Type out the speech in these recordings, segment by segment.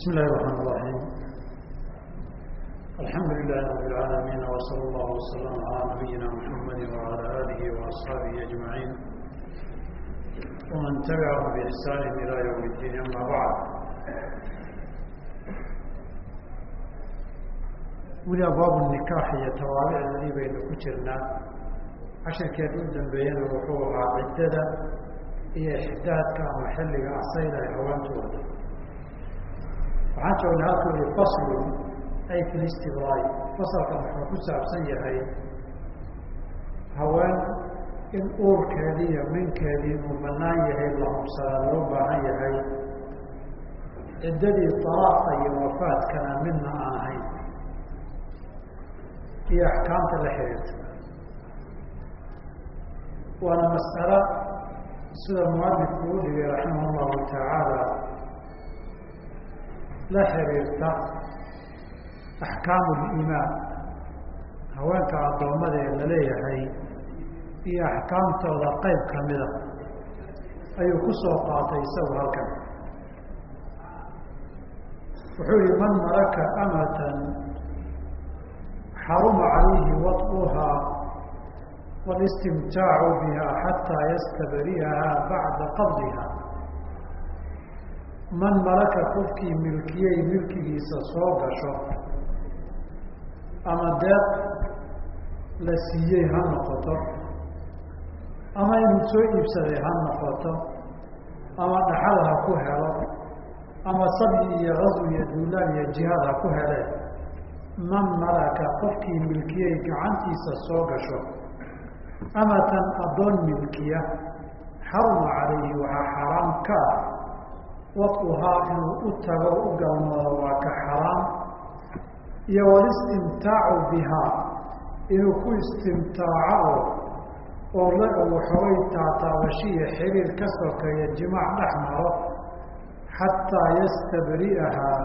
bismi illahi raxmaan raxiim alxamdu lilahi rabi lcaalamiin wsala allahu wasalam calaa nabiyina muxamadi wala aalihi waasxaabihi ajmaciin waman tabicahum biixsaanin ila ywm iddiin ama bacd weli abwaabu nikaax iyo tawaabicdadii baynu ku jirnaa cashirkeed u dambeeyana wuxuu ahaa ciddada iyo ixdaadka ama xilliga asayda ay haweentu wada waxaan joognay halkuu faslun ay fi listibraay fasalkan wuxuu ku saabsan yahay haween in uurkeedii iyo minkeedii uu banaan yahay la hubsadaa loo baahan yahay ciddadii dalaaqa iyo wafaadkana midna aan ahayn iyo axkaamta la xiriirta waana mas'alo sida mualifku u dhigay raximah allahu tacaala la xiriirta axkaamu liimaan haweenka addoommada ee la leeyahay iyo axkaamtooda qeyb kamida ayuu ku soo qaatay isagu halkan. Wuxuu yihi man malaka amatan xaruma calayhi waطuhaa wاlistimtaacu biha xataa yastabri'aha bacda qabdiha man malaka qofkii milkiyey milkigiisa soo gasho ama deeq la siiyey ha noqoto ama inuu soo iibsaday ha noqoto ama dhaxal ha ku helo ama sabyi iyo gasw iyo duulaan iyo jihaad ha ku heleen man malaka qofkii milkiyey gacantiisa soo gasho amatan addoon milkiya xaruma calayhi waxaa xaraam ka ah waduhaa inuu u tago u galmoodo waa ka xaraam. Iyo walistimtaacu bihaa inuu ku istimtaaco oo la waxoogay taataabashiya xiriir ka sokeeya jimaac dhex maro xataa yastabri'ahaa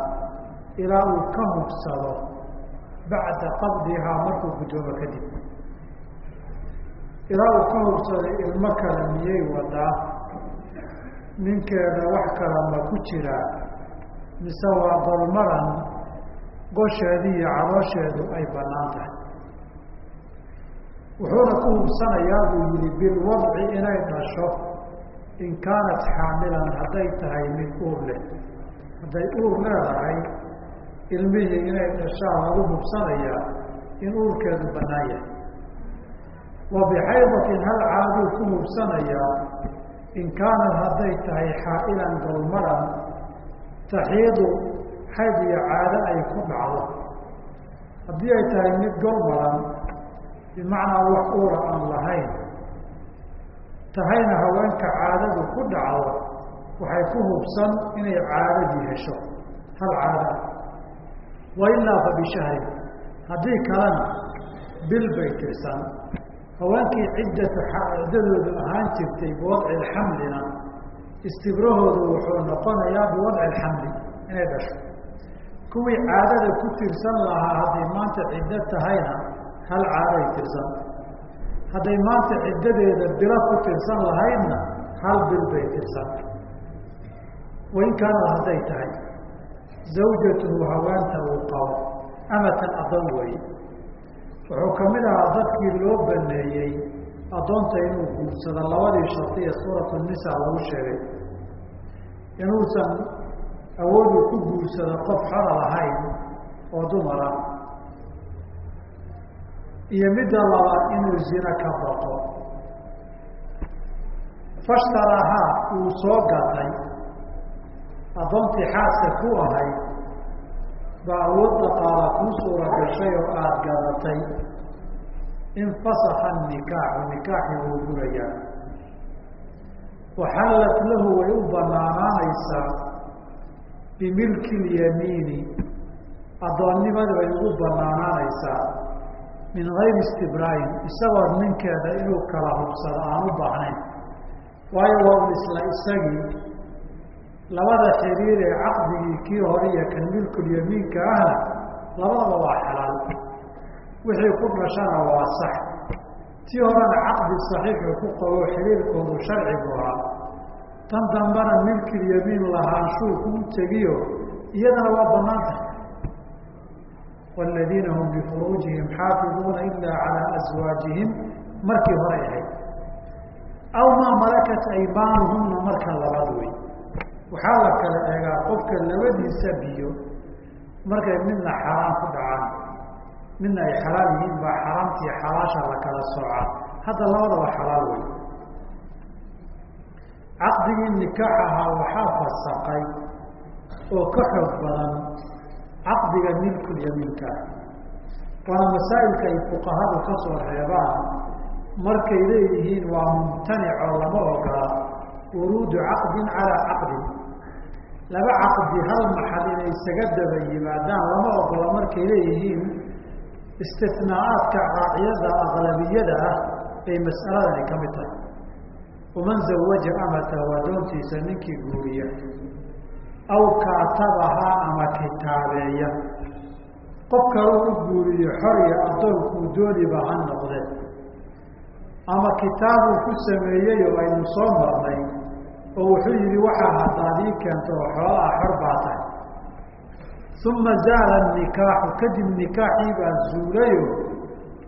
ilaa uu ka mugsado bacda qabdihaa markuu guddoomo kadib. Ilaa uu ka hubsaday ilmo kale miyay wadaa ninkeeda wax kala ma ku jiraa mise waa dalmadan gosheedii iyo caloosheedu ay bannaan tahay. Wuxuuna ku hubsanayaa buu yihi bilwadci inay dhasho in kaanat xaamilan hadday tahay mid uur leh. Hadday uur leedahay ilmihii inay dhashaan lagu hubsanayaa in uurkeedu bannaan yahay. Wa bixaydatin hal caaduu ku hubsanayaa in kaanad hadday tahay xaa'ilan golmaran taxiidu xayd iyo caado ay ku dhacdo haddii ay tahay mid golmaran bimacnaa wax uura aan lahayn tahayna haweenka caadadu ku dhacdo waxay ku hubsan inay caadadii hesho hal caada wa ilaa fa bishahrin haddii kalena bil bay tirsan haweenkii ciddata ciddadoodu ahaan jirtay biwadci lxamlina istibrahoodu wuxuu noqonayaa biwadci lxamli inay dhasho. Kuwii caadada ku tirsan lahaa hadday maanta ciddo tahayna hal caaday tirsan. Hadday maanta ciddadeeda bilo ku tirsan lahaydna hal bil bay tirsan. Wain kaanad hadday tahay zawjatuhu haweenta uu qabo amatan addoon weeye wuxuu ka mid ahaa dadkii loo baneeyey addoonta inuu guursado labadii shardiya suuratu nisa lagu sheegay. Inuusan awoodu ku guursado qof xora lahayn oo dumara iyo midda labaad inuu zina ka baqo fashtarahaa uu soo gatay. Addoontii xaaska ku ahayd baa awood dhaqaala kuu suura gashay oo aada gadatay infasaka nikaaxu nikaaxii wuu gurayaa waxallat lahu way u banaanaanaysaa bimilki lyamiini addoonnimadi bay ugu banaanaanaysaa min gayri istibraayin isagoo ninkeeda inuu kala hubsado aan u baahnayn waayo waa un isla isagii labada xiriir ee caqdigii kii hore iyo kan milkulyamiinka ahna labadaba waa xalaal. Wixii ku dhashana waa sax. Tii horena caqdi saxiixu ku qabo xiriirkoodu sharcigu ahaa. Tan dambana milkilyamiin lahaanshuu kuu tegiyo iyadana waa bannaan tahay waaladiina hum bifuruujihim xaafiduuna ilaa calaa aswaajihim markii hore ahayd. Aw maa malakat aymaanuhumna marka labaad wey waxaa la kala eegaa qofka labadiisa biyo markay midna xaraam ku dhacaan midna ay xalaal yihiin baa xaraamtii xalaasha la kala soocaa hadda labadaba xalaal wey caqdigii nikaax ahaa waxaa fasaqay oo ka xoog badan caqdiga milkulyamiinka waana masaa'ilka ay fuqahadu ka soo reebaan markay leeyihiin waa mumtanic oo lama ogola. Wuruudu caqdin calaa caqdin laba caqdi hal maxal inay isaga daba yimaadaan lama ogola markay leeyihiin istinaacaadka raaciyada aqlabiyada ah bay mas'aladani ka mid tahay. Waman zawaja amatahu adoontiisa ninkii guuriya. Aw kaatabahaa ama kitaabeeya. Qof kaloo u guuriyo xoriya addoonkuu dooniba ha noqdee ama kitaabuu ku sameeyey oo aynu soo marnay oo wuxuu yihi waxaa haddaad ii keento oo xoolaha xor baa tahay. Uma zaala nikaaxu kadib nikaaxii baa zuulayo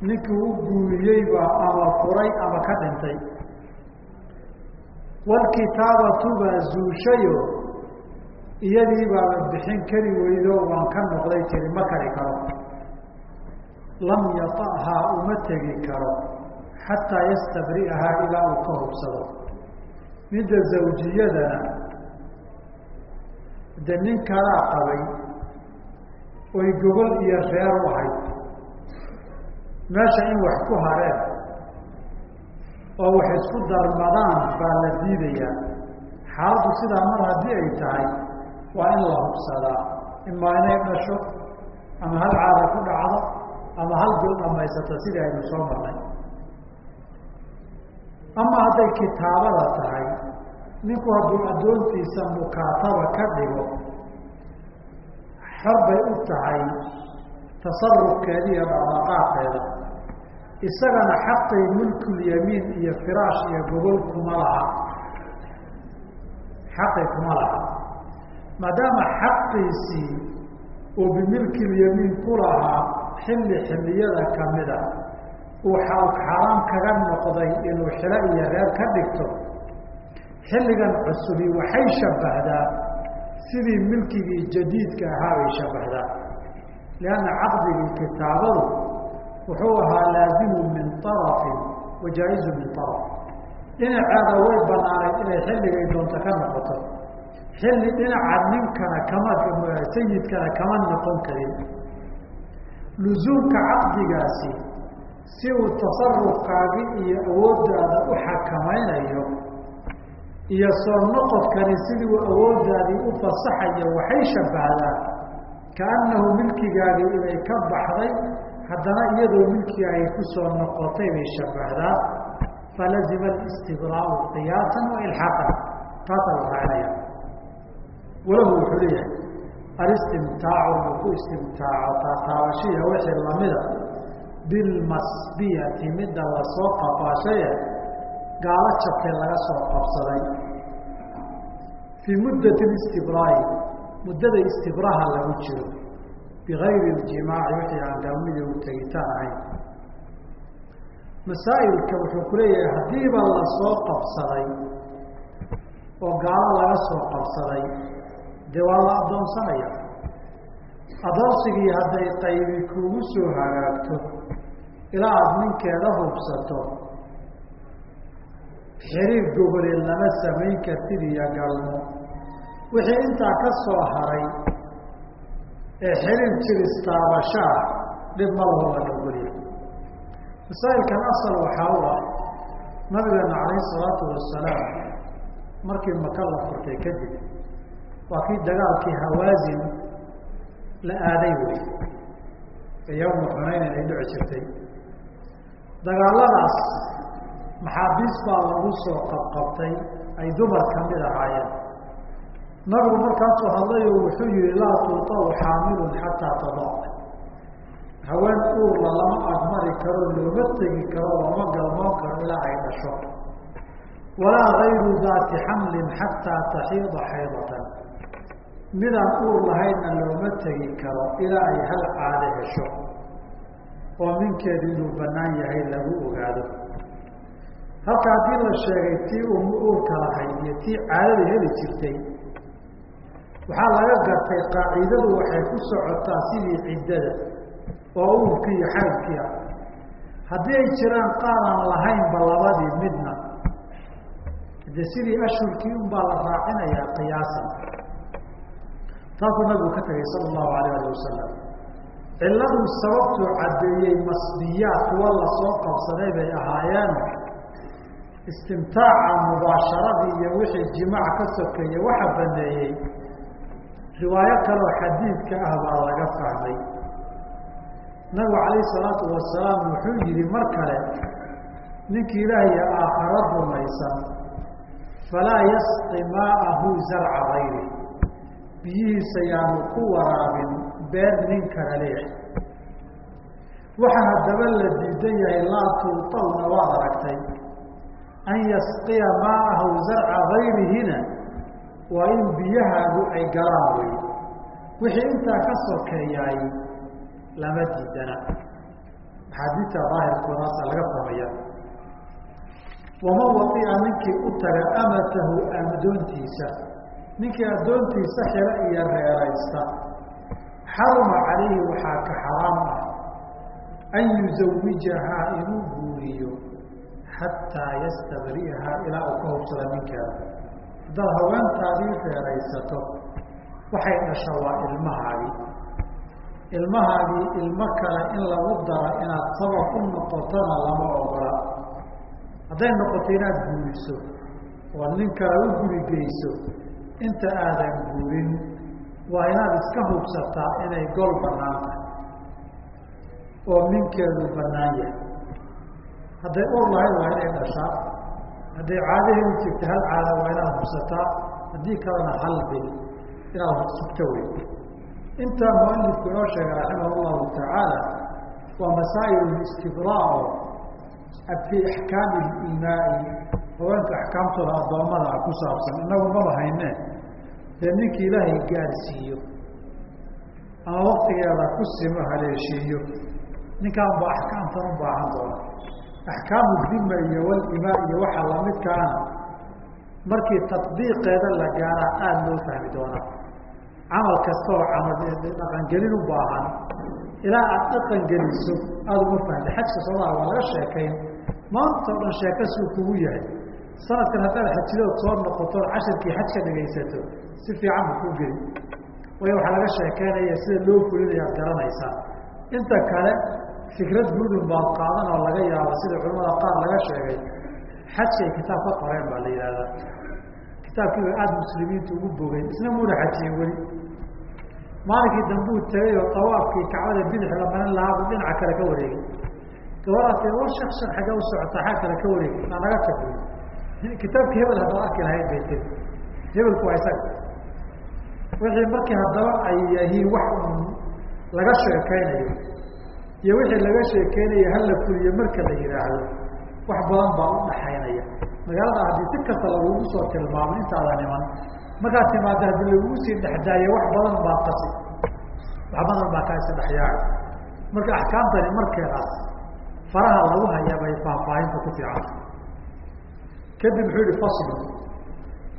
ninkii u guuriyeybaa ama furay ama ka dhintay. Walkitaabatu baa zuushayo iyadii baa la bixin kari weydo waan ka noqday tiri ma kari karo. Lam yata'haa uma tegi karo xataa yastabri'ahaa ilaa uu ka hubsado midda zawjiyadana de nin kalaa qabay oy gogol iyo reer u ahayd meesha in wax ku hareen oo wax isku darmadaan baa la diidayaa. Xaaladdu sidaa mar haddii ay tahay waa in la hubsadaa. Imaa inay dhasho ama hal caada ku dhacdo ama hal bil dhamaysato sidii aynu soo marnay ama hadday kitaabada tahay ninku hadduu addoontiisa mukaataba ka dhigo xor bay u tahay tasarufkeeda iyo dhaqdhaqaaqeeda. Isagana xaqay mulkulyamiin iyo firaash iyo gogol kuma laha. Xaqay kuma laha. Maadaama xaqiisii uu bimilkilyamiin ku lahaa xilli xilliyada kamida uu xaraam kaga noqday inuu xilo iyo reer ka dhigto. Xilligan cusubi waxay shabbahdaa sidii milkigii jadiidka ahaa bay shabbahdaa lianna caqdigii kitaabadu wuxuu ahaa laazimu min arafin wa jaa-izu min araf dhinaceeda way banaanayd inay xilligay doonto ka noqoto. Xilli dhinaca ninkana kama sayidkana kama noqon karin. Lusuumka caqdigaasi si uu tasarufkaagi iyo awooddaada u xakamaynayo iyo soo noqodkani sidii uu awooddaadii u fasaxayo waxay shabbahdaa kaannahu milkigaagii inay ka baxday haddana iyadoo milkigaagay ku soo noqotay bay shabbahdaa. Falazima alistibraau qiyaasan wa ilxaaqan taasaa la raacinaya walahu wuxuu leeyahay alistimtaacu ku istimtaaco taataabashiya wixii lamida bilmasbiyati midda la soo qafaashaye gaalo jabkee laga soo qabsaday. Fii muddati istibraa'i muddada istibraha lagu jiro. Bigayri اljimaaci wixii aan galmidii u tegitaan ahayn. Masaa'ilka wuxuu ku leeyahay haddiiba la soo qabsaday oo gaalo laga soo qabsaday dee waa la addoonsanaya addoonsigii hadday qaybi kuugu soo hagaagto ilaa aada ninkeeda hubsato. Xiriir goboleed lama samayn kartid iyo galmo. Wixii intaa ka soo haray ee xiriir jiristaabashaa dhib ma laho la ogolya masaa'ilkan asal waxaa u ah nabigeena calayhi salaatu wasalaam markii maka la furtay kadib waa kii dagaalkii hawaasin la aaday wey ee yawma xunayn inay dhici jirtay dagaaladaas maxaabiis baa lagu soo qabqabtay ay dumar ka mid ahaayeen. Nabigu markaasuu hadlayo wuxuu yihi laa tuutau xaamilun xataa tadac haween uurla lama agmari karo looma tegi karo looma galmoon karo ilaa ay dhasho. Walaa gayru daati xamlin xataa taxiida xaydatan. Midaan uur lahaydna looma tegi karo ilaa ay hal caado hesho oo minkeedu inuu bannaan yahay lagu ogaado. Halka haddii la sheegay tii uurka lahayd iyo tii caadada heli jirtay. Waxaa laga gartay qaacidadu waxay ku socotaa sidii ciddada oo uurkii iyo xaydkii ah. Haddii ay jiraan qaar aan lahaynba labadii midna. De sidii ashhurkii unbaa la raacinayaa qiyaasan. Taasuu nabigu ka tegay sala allahu alayh ali wasalam cilladuu sababtuu caddeeyey masbiyaad kuwa la soo qabsaday bay ahaayeen. Istimtaaca mubaasharadii iyo wixii jimaac ka sokeeye waxa baneeyey. Riwaayo kaloo xadiidka ah baa laga fahmay. Nabigu calayh salaatu wasalaam wuxuu yihi mar kale ninkii ilaahiyo aakharo rumaysan falaa yasqi maa'ahu zarca gayri biyihiisa yaanu ku waraabin beer nin kala leex waxa haddaba la diidan yahay laa tuutalna waad aragtay. An yasqiya maa'ahu zarca gayrihina waa in biyahaagu ay galaan wey wixii intaa ka sokeeyaay lama diidana. Axaadiidta daahirkoodaasa laga fahmaya waman waia ninkii u taga amatahu addoontiisa ninkii addoontiisa xiro iyo reeraysta xaruma calayhi waxaa ka xaraam ah an yuzawijahaa inuu guuriyo xataa yastabri'ahaa ilaa uu ka hubsada ninkeeda haddaad haweentaadii reeraysato waxay dhasha waa ilmahaagii ilmahaagii ilmo kale in lagu daro inaad sabab u noqotona lama ogola hadday noqoto inaad guuriso oo nin kale u guri geyso inta aadan guurin waa inaad iska hubsataa inay gol bannaan tahay. Oo minkeedu bannaan yahay. Hadday ur lahayd waa inay dhashaa. Hadday caadahedi jirta hal caada waa inaad hubsataa. Haddii kalena hal bil inaad sugto wey intaa mualifku inoo sheegay raximah llahu tacaala waa masaa'il istibraa oo fii axkaami imaai haweenka axkaamtooda addoommada ah ku saabsan inagu maba hayne dee ninkii ilaahay gaarsiiyo. Ama waktigeeda ku simo haleeshiiyo. Ninkaan ba axkaamtan u baahan doona. Axkaamu dima iyo walimaa iyo waxaa lamidkaana markii tatbiiqeeda la gaaraa aada loo fahmi doonaa. Camal kasta oo camal dhaqangelin u baahan. Ilaa aada dhaqan geliso aada uma fahmta xajka soomaaliya waa laga sheekayn. Maanta o dhan sheeka suu kugu yahay sanadkan haddaad xajidood soo noqotood casharkii xaj ka dhegaysato si fiican bu kuu geli. Waayo waxaa laga sheekeynaya sida loo fulinayo ad garanaysaa. Inta kale fikrad guudun baad qaadan oo laga yaabo sida culamada qaar laga sheegay. Xajkay kitaab ka qoreen baa la yihahdaa kitaabkiiba aada muslimiintu ugu bogay isna muuna xajiyen weli. Maalinkii dambuu tegay oo tawaafkii kacbada bidix la marin lahaabuu dhinaca kale ka wareegay. Gabadhaas war shak shak xagee u socotaa xag kale ka wareegay naa naga taguy kitaabkii hebel haddaad arki lahayd bay tiri. Hebelku waa isaga. Wixii markii haddaba ay yihiin wax un laga sheekeynayo iyo wixii laga sheekeynayo hala fuliyo marka la yidhaahdo wax badan baa u dhaxaynaya. Magaalada haddii si kasta lagugu soo tilmaamo intaadan iman markaad timaada haddii lagugu sii dhexdaayo wax badan baa qasi wax badan baa kaa isdhexyaaca marka axkaamtani markeedaas faraha lagu hayaa bay faahfaahinta ku fiicanta kadib wuxuu yihi faslu.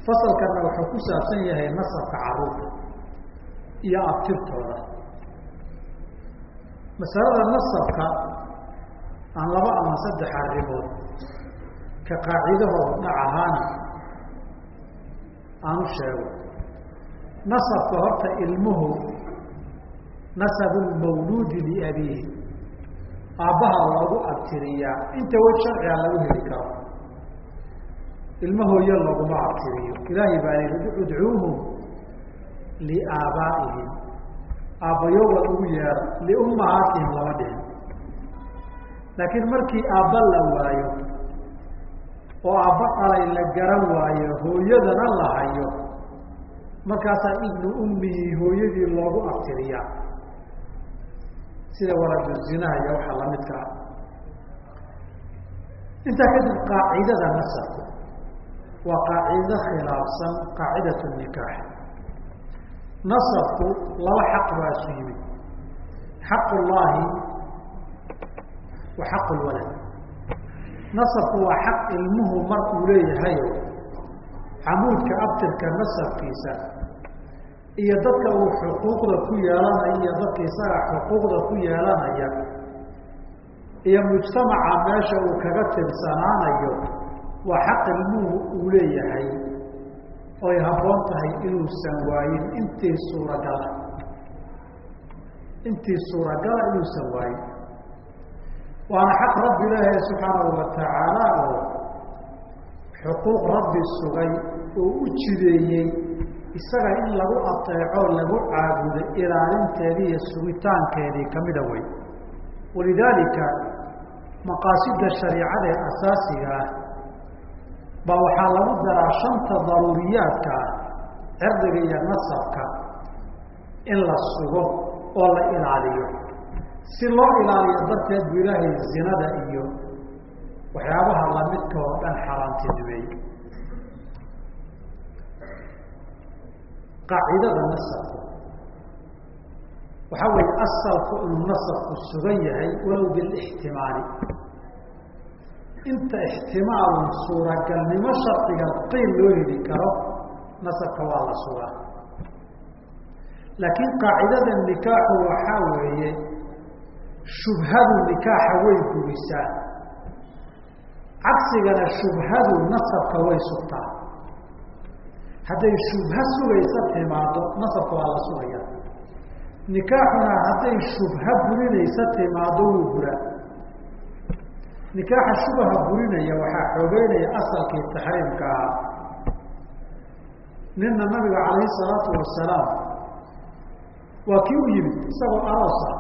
Fasalkana wuxuu ku saabsan yahay nasabka carruurta iyo abtirtooda. Masalada nasabka aan laba ama saddex arrimood ka qaacidahooda dhac ahaana aan u sheego. Nasabka horta ilmuhu nasabu lmawluudi liabiihi aabbaha loogu abtiriyaa inta wej sharciga lagu heli karo ilma hooyo laguma abtiriyo ilaahay baa lihi udcuuhum liaabaa'ihim. Aabbayooga ugu yeera liummahaatihim lama dhihin. Laakiin markii aabba la waayo oo aabba dhalay la garan waayo hooyadana la hayo markaasaa ibnu ummihi hooyadii loogu abtiriyaa. Sida waladu zinaha iyo waxa lamidka ah. Intaa kadib qaacidada nasabku waa qaacido khilaafsan qaacidat nikaax. Nasabku laba xaq baa isu yimid. Xaq ullaahi wa xaq lwalad nasabku waa xaq ilmuhu markuu leeyahayo camuudka abtirka nasabkiisa iyo dadka uu xuquuqda ku yeelanaya iyo dadka isaga xuquuqda ku yeelanaya iyo mujtamaca meesha uu kaga tirsanaanayo waa xaq ilmuhu uu leeyahay oy habboon tahay inuusan waayin. Intii suuragala intii suuragala inuusan waayin. Waana xaq rabbi ilaahi subxaanahu watacaala oo xuquuq rabbi sugay oo u jideeyey isaga in lagu ateeco lagu caabudo ilaalinteedii iyo sugitaankeedii kamida wey walidaalika maqaasida shariicada ee asaasiga ah baa waxaa lagu daraa shanta daruuriyaadka ah cirdiga iyo nasabka in la sugo oo la ilaaliyo. Si loo ilaaliyo darteed bu ilaahay zinada iyo waxyaabaha lamidka oo dhan xaaraantinimeeyey qaacidada nasabku waxaa weeye asalku inuu nasabku sugan yahay walow bilixtimaali inta ixtimaalun suuragalnimo shardiga qiil loo heli karo nasabka waa la sugaa. Laakiin qaacidada nikaaxu waxaa weeye shubhadu nikaaxa way gubisaa. Cagsigana shubhadu nasabka way sugtaa. Hadday shubha sugaysa timaado nasabka waa la sugaya nikaaxuna hadday shubha burinaysa timaado wuu buraa nikaaxa shubaha burinaya waxaa xoogeynaya asalkii taxriimka ahaa. Nina nabiga calayhi salaatu wasalaam waa kii u yimid isagoo aroosa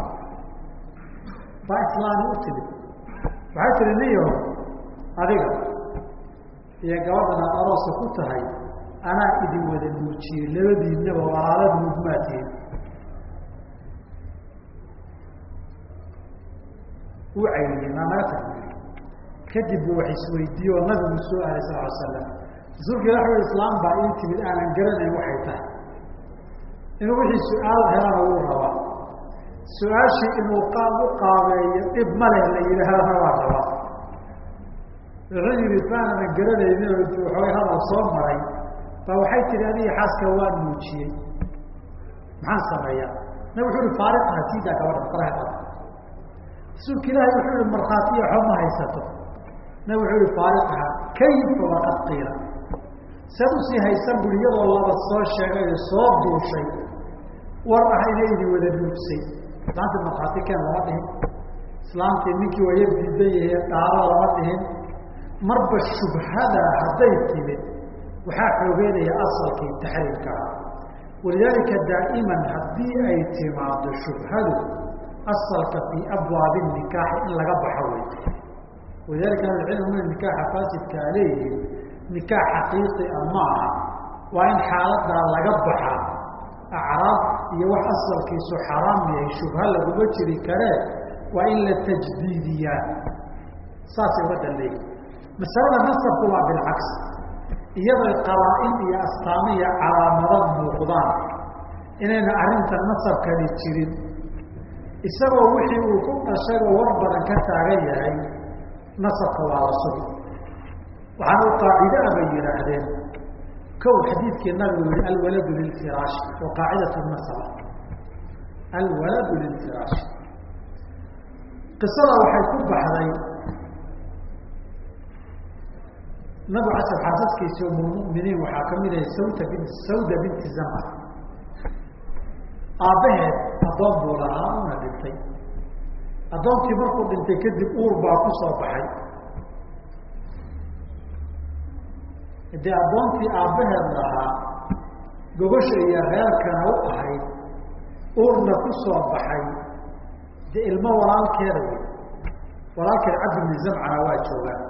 baa islaami u timid. Waxay tihi niyaho adiga iyo gabadhan aad aroosa ku tahay anaa idin wada nuujiyey labadiinaba walaala nuugmaatihin u cayliyey maa naga tag kadib bu wax isweydiiye oo nabigu soo aalay sal l slam rasuulka ilah ui islaam baa ii timid aanan garanayn waxay tahay. Inuu wixii su'aal helana wuu rabaa. Su'aashii inuu qaab u qaabeeyo dhib ma leh la yidhaahana waa rabaa wuxuu yihi maananan garanaynin oo waxoogay hadal soo maray. Baa waxay tihi adiga xaaska waa nuujiyey maxaan sameeyaa? Nabig wuxuu ihi faariqaha siidaa gabadha faraha qaba rasuulka ilaahay wuxuu ihi markhaatiya xo haysato nabig wuxuu ihi faariqaha kayfa waqad qiila saad u sii haysan buri iyadoo laba soo sheegay oo soo duushay. War ah inay idin wada nuugsay islaantii markhaati keen lama dhihin. Islaamtii ninkii waa yar diidan yahay dhaaro lama dhihin. Marba shubhada hadday timid waxaa xoogeynaya asalkii taxriimka ah. Walidaalika daa'iman haddii ay timaado shubhadu asalka fii abwaabi nikaaxi in laga baxo wey walidalika ahlucilmina nikaaxa faasidkaa leeyihiin nikaax xaqiiqi a ma aha waa in xaaladaa laga baxaa acraab iyo wax asalkiisu xaraam yahay shubha laguma jiri karee waa in la tajdiidiyaa saasay waddan leeyihiin masalada nasabku waa bilcagsi iyadoo qaraa-in iyo astaamo iyo calaamado muuqdaan inayna arrinta nasabkani jirin isagoo wixii uu ku dhashayoo war badan ka taagan yahay nasabka waa la u qaacido a bay yidhaahdeen kow xadiidkii nabigu yihi alwaladu lilfiraashi wa qaacidat nasaba alwaladu lilfiraashi qisada waxay ku baxday nabigu casab xaasaskiisi umulmuminiin waxaa ka mid ahay sawta bin sawda binti zamca aabbaheed addoon buu lahaa una dhintay addoonkii markuu dhintay kadib uur baa ku soo baxay. Dee addoontii aabbaheed lahaa gogosha iyo reerkana u ahayd uurna ku soo baxay dee ilmo walaalkeeda wey walaalkeed cabdi waa joogaan.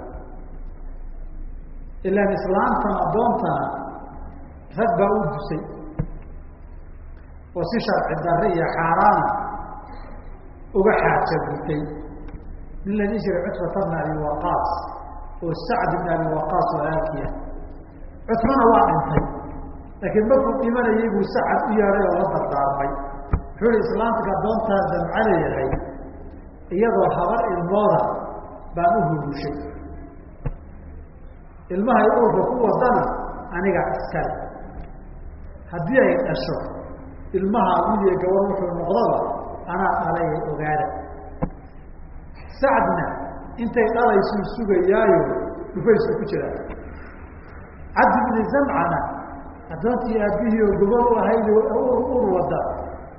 Ilaan islaantan addoontana rag baa u dusay. Oo si sharci darre iyo xaaraana uga xaaja gutay nin la jiray cutbata bna abi waqaas oo sacd bn abi waqaas walaalkiia cutbana waa dhintay laakiin markuu dhimanayay buu sacad u yeedhay oo la dardaarmay wuxuu ihi islaamka addoontaa damca leeyahay iyadoo habar ilmooda baan u hurushay ilmahay uurka ku wadana aniga iskale. Haddii ay dhasho ilmaha widiya gabadh wuxuu noqdaba anaa dhalay ogaada. Sacdna intay dhalaysuu sugayaayo dhufaysu ku jiraa cabdi bni zamcana addoontii aabihii oo gobol u ahayd ur wada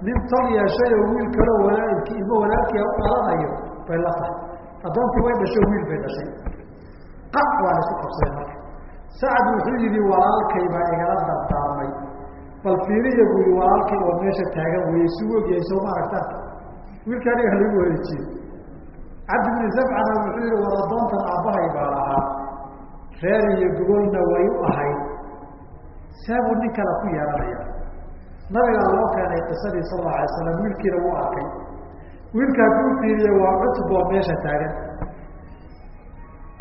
nin tol yeeshay oo wiil kaloo walaalkii ilmo walaalkia u dhalanayo bay la tahay. Addoontii way dhasho wiil bay dhashay. Qac waa la isu qabsaday marka. Sacad wuxuu yihi walaalkay baa igala dardaarmay bal fiiriya buu yihi walaalkay oo meesha taagan weeye si ogyahay sooma aragtaan wiilka aniga halagu wareejiye cabdi bni zamcana wuxuu yihi war addoontan aabbahay baa lahaa. Reer iyo gogolna way u ahayd. Saabuu nin kale ku yeelanaya nabigaa loo keenay qisadii sal alla alay slam wiilkiina wuu arkay. Wiilka hadduu fiiriye waa cutboo meesha taagan.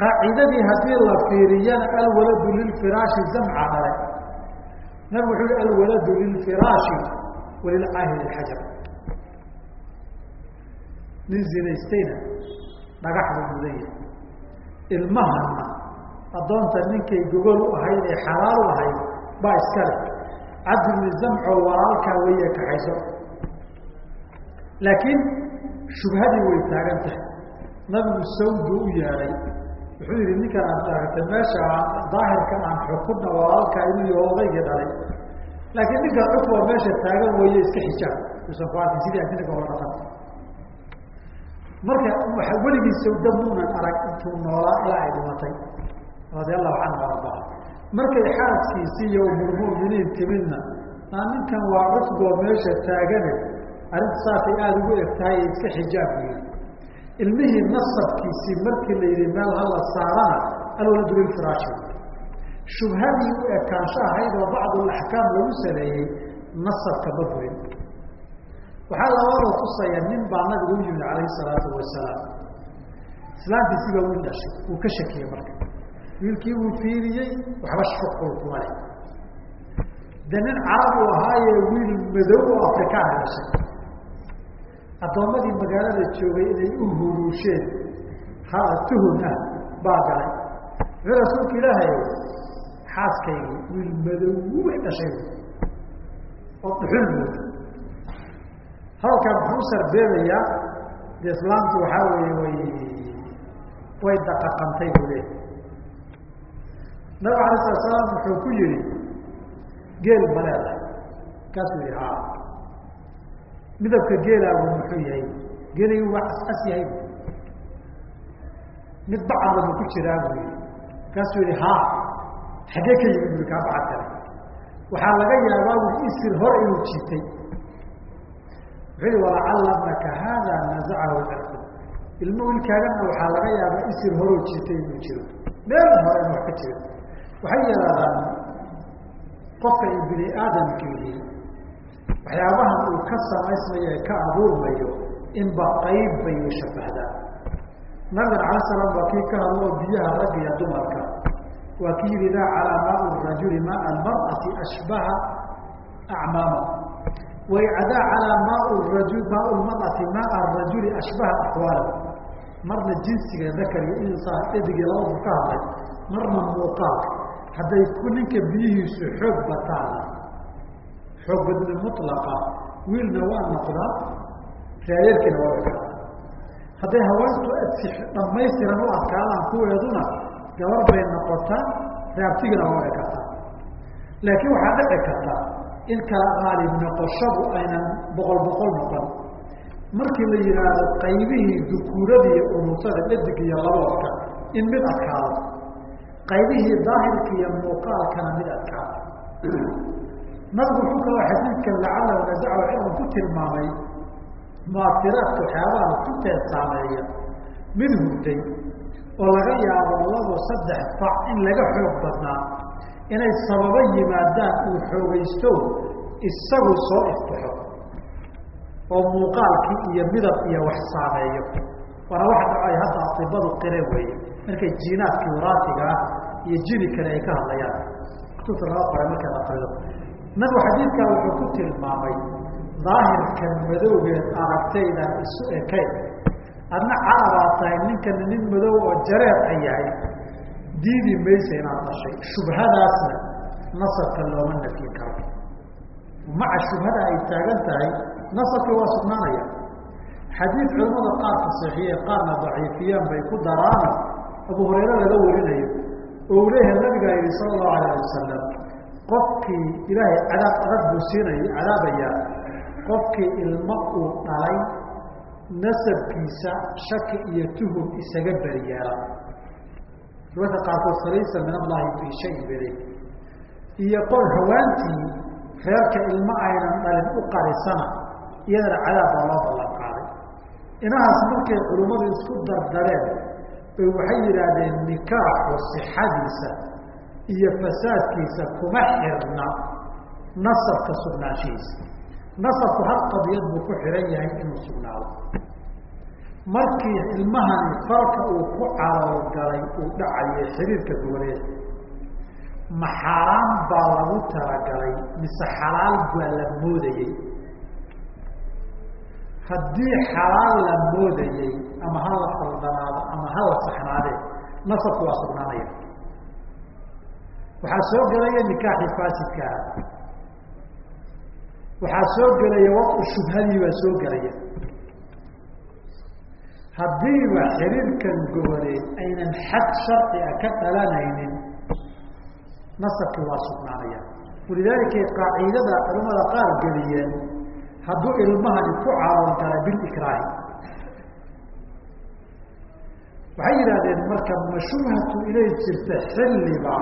Qaacidadii haddii la fiiriyana alwaladu lilfiraashi zamca dhale nabigu wuxuu yihi alwaladu lilfiraashi walilcaahiri xajar nin zinaystayna dhagax buu mudan yahay. Ilmahana addoonta ninkay gogol u ahayd ee xalaal u ahayd baa iskale cabdi bni zamco walaalkaa weeye kaxayso laakiin shubhadii way taagan tahay. Nabigu sawdu u yeedhay wuxuu yihi ninkan aad taagtay meesha daahirka aan xukunna walaalkaa inuu yaho odaygii dhalay. Laakiin ninkan cutwa meesha taagan weeye iska xijaab. Usan ku sidii adinaka ola dhaqan. Marka weligii sawda muunan arag intuu noolaa ilaa ay dhimatay radia allahu canhu ardaa markay xaaskiisii iyo umulmuminiin timidna naa ninkan waa cutboo meesha taagane arrinta saasay aada ugu eg tahay iska xijaab bu yihi ilmihii nasabkiisii markii la yidhi meel hala saarana alwaladu lilfiraashi shubhadii u ekaansho ahayd oo bacdulaxkaam lagu saleeyey nasabka ma burin waxaa labadoo tusaya nin baa nabigu u yimid calayhi salaatu wasalaam. Islaantiisii baa wiil dhashay wuu ka shakiyey marka. Wiilkii wuu fiiriyey waxba shuqul kuma leh de nin carab uu ahaaye wiil madow oo afrikaan dhashay addoommadii magaalada joogay inay u huruusheen. Ha tuhun ah baa galay. Wuxuu rasuulka ilaahay xaaskaygii wiil madow way dhashay. Oo dhuxul mooda hadalkaan muxuu sarbeebayaa de islaamtu waxaa weeye way way daqaqantay buu leeyahy nabig alay sala slaam wuxuu ku yihi geel ma leedahay. Kaasuu yihi haa midabka geelaagu muxuu yahay. Geelaygu waa cascas yahay. Mid bacadla ma ku jiraa buu yihi kaasuu yihi haa xaggee ka yimid bui kaa bacad kale. Waxaa laga yaabaa wi isir hor inuu jiitay wuxuu yihi walacalla bnaka nazacahu cirku ilmo wilkaagana waxaa laga yaabaa isir horoo jiitay inuu jiro. Meel hore in wax ka jiro. Waxay yidhahdaan qofka i bini aadamkiihi waxyaabahan uu ka samaysmayo ee ka abuurmayo inba qayb bay u shabahdaan nabigan cala salaam waa kii ka hadlo biyaha ragga iyo dumarka. Waa kii yihi idaa calaa maau rajuli maa almar'ati ashbaha acmaama. Waycadaa calaa maau rajul maau lmar'ati maa arajuli ashbaha axwaala marna jinsiga dakar iyo insaa edigii labadu ka hadlay. Marna muuqaalka hadday ku ninka biyihiisu xoog bataana xoog badni mutlaqa wiilna waa noqdaa raayarkiina waa ka hadday haweentu dhamaystiran u adkaadaan kuweeduna gabar bay noqotaa raabtigina waa way kartaa. Laakiin waxaa dhici karta in kala qaalib noqoshadu aynan boqol boqol noqon. Markii la yihaahdo qaybihii dukuurada iyo unusada dhadig iyo laboodka in mid adkaado. Qaybihii daahirka iyo muuqaalkana mid adkaado nabigu wuxuu kaloo xadiidkan lacalahu nazacahu cilmu ku tilmaamay muatiraadka waxyaabaha kunteed saameeya. Mid hurtay oo laga yaabo labo saddex fac in laga xoog badnaa inay sababo yimaadaan uu xoogaysto isagu soo ifbaxo oo muuqaalkii iyo midab iyo wax saameeyo. Waana waxa dhacay hadda atibadu qire weeye. Markay jiinaadkii waraatiga ah iyo jini kale ay ka hadlayaan. Kutubta laga qoray markaad akrido nabigu xadiidkaa wuxuu ku tilmaamay daahirkan madowgeed aragtaydaan isu ekayn. Adna carabaa tahay ninkana nin madow oo jareer a yahay diidi maysa inaad dhashay. Shubhadaasna nasabka looma nafyin karo. Maca shubhada ay taagan tahay nasabkii waa sugnaanaya. Xadiid culamada qaar taseexiye qaarna daciifiyaan bay ku daraana abu hurayre laga warinayo oo uu leeyahay nabigaa yihi sala allahu alayh wasalam qofkii ilaahay cadaab adag buu siinay cadaabayaa. Qofkii ilmo uu dhalay nasabkiisa shaki iyo tuhum isaga beryeela riwaayadka qaarkood falaysa min allahi fii shayin bede iyo qol hawaantii reerka ilmo aynan dhalin u qarisana iyadana cadaab baa loo ballan qaaday. Inahaas markay culimmadu isku dardareen bay waxay yidhaahdeen nikaaxu sixadiisa iyo fasaadkiisa kuma xirna nasabka sugnaanshihiisa. Nasabku hal qadiyad buu ku xihan yahay inuu sugnaado. Markii ilmahani falka uu ku caloolgalay uu dhacayo xiriirka goboleed ma xaaraan baa lagu talagalay mise xalaal baa la moodayey haddii xalaal la moodayey ama ha la faldanaado ama ha la saxnaadee nasabku waa sugnaanaya waxaa soo gelaya nikaaxii faasidkaa waxaa soo gelaya waqu shubhadii baa soo gelaya. Haddiiba xiriirkan goboleed aynan xad sharci a ka dhalanaynin nasabkii waa sugnaanaya. Walidaalika qaaciidada culamada qaar geliyeen hadduu ilmahani ku caalongalay bilikraahi waxay yidhahdeen marka ma shubhatu inay jirta xilliba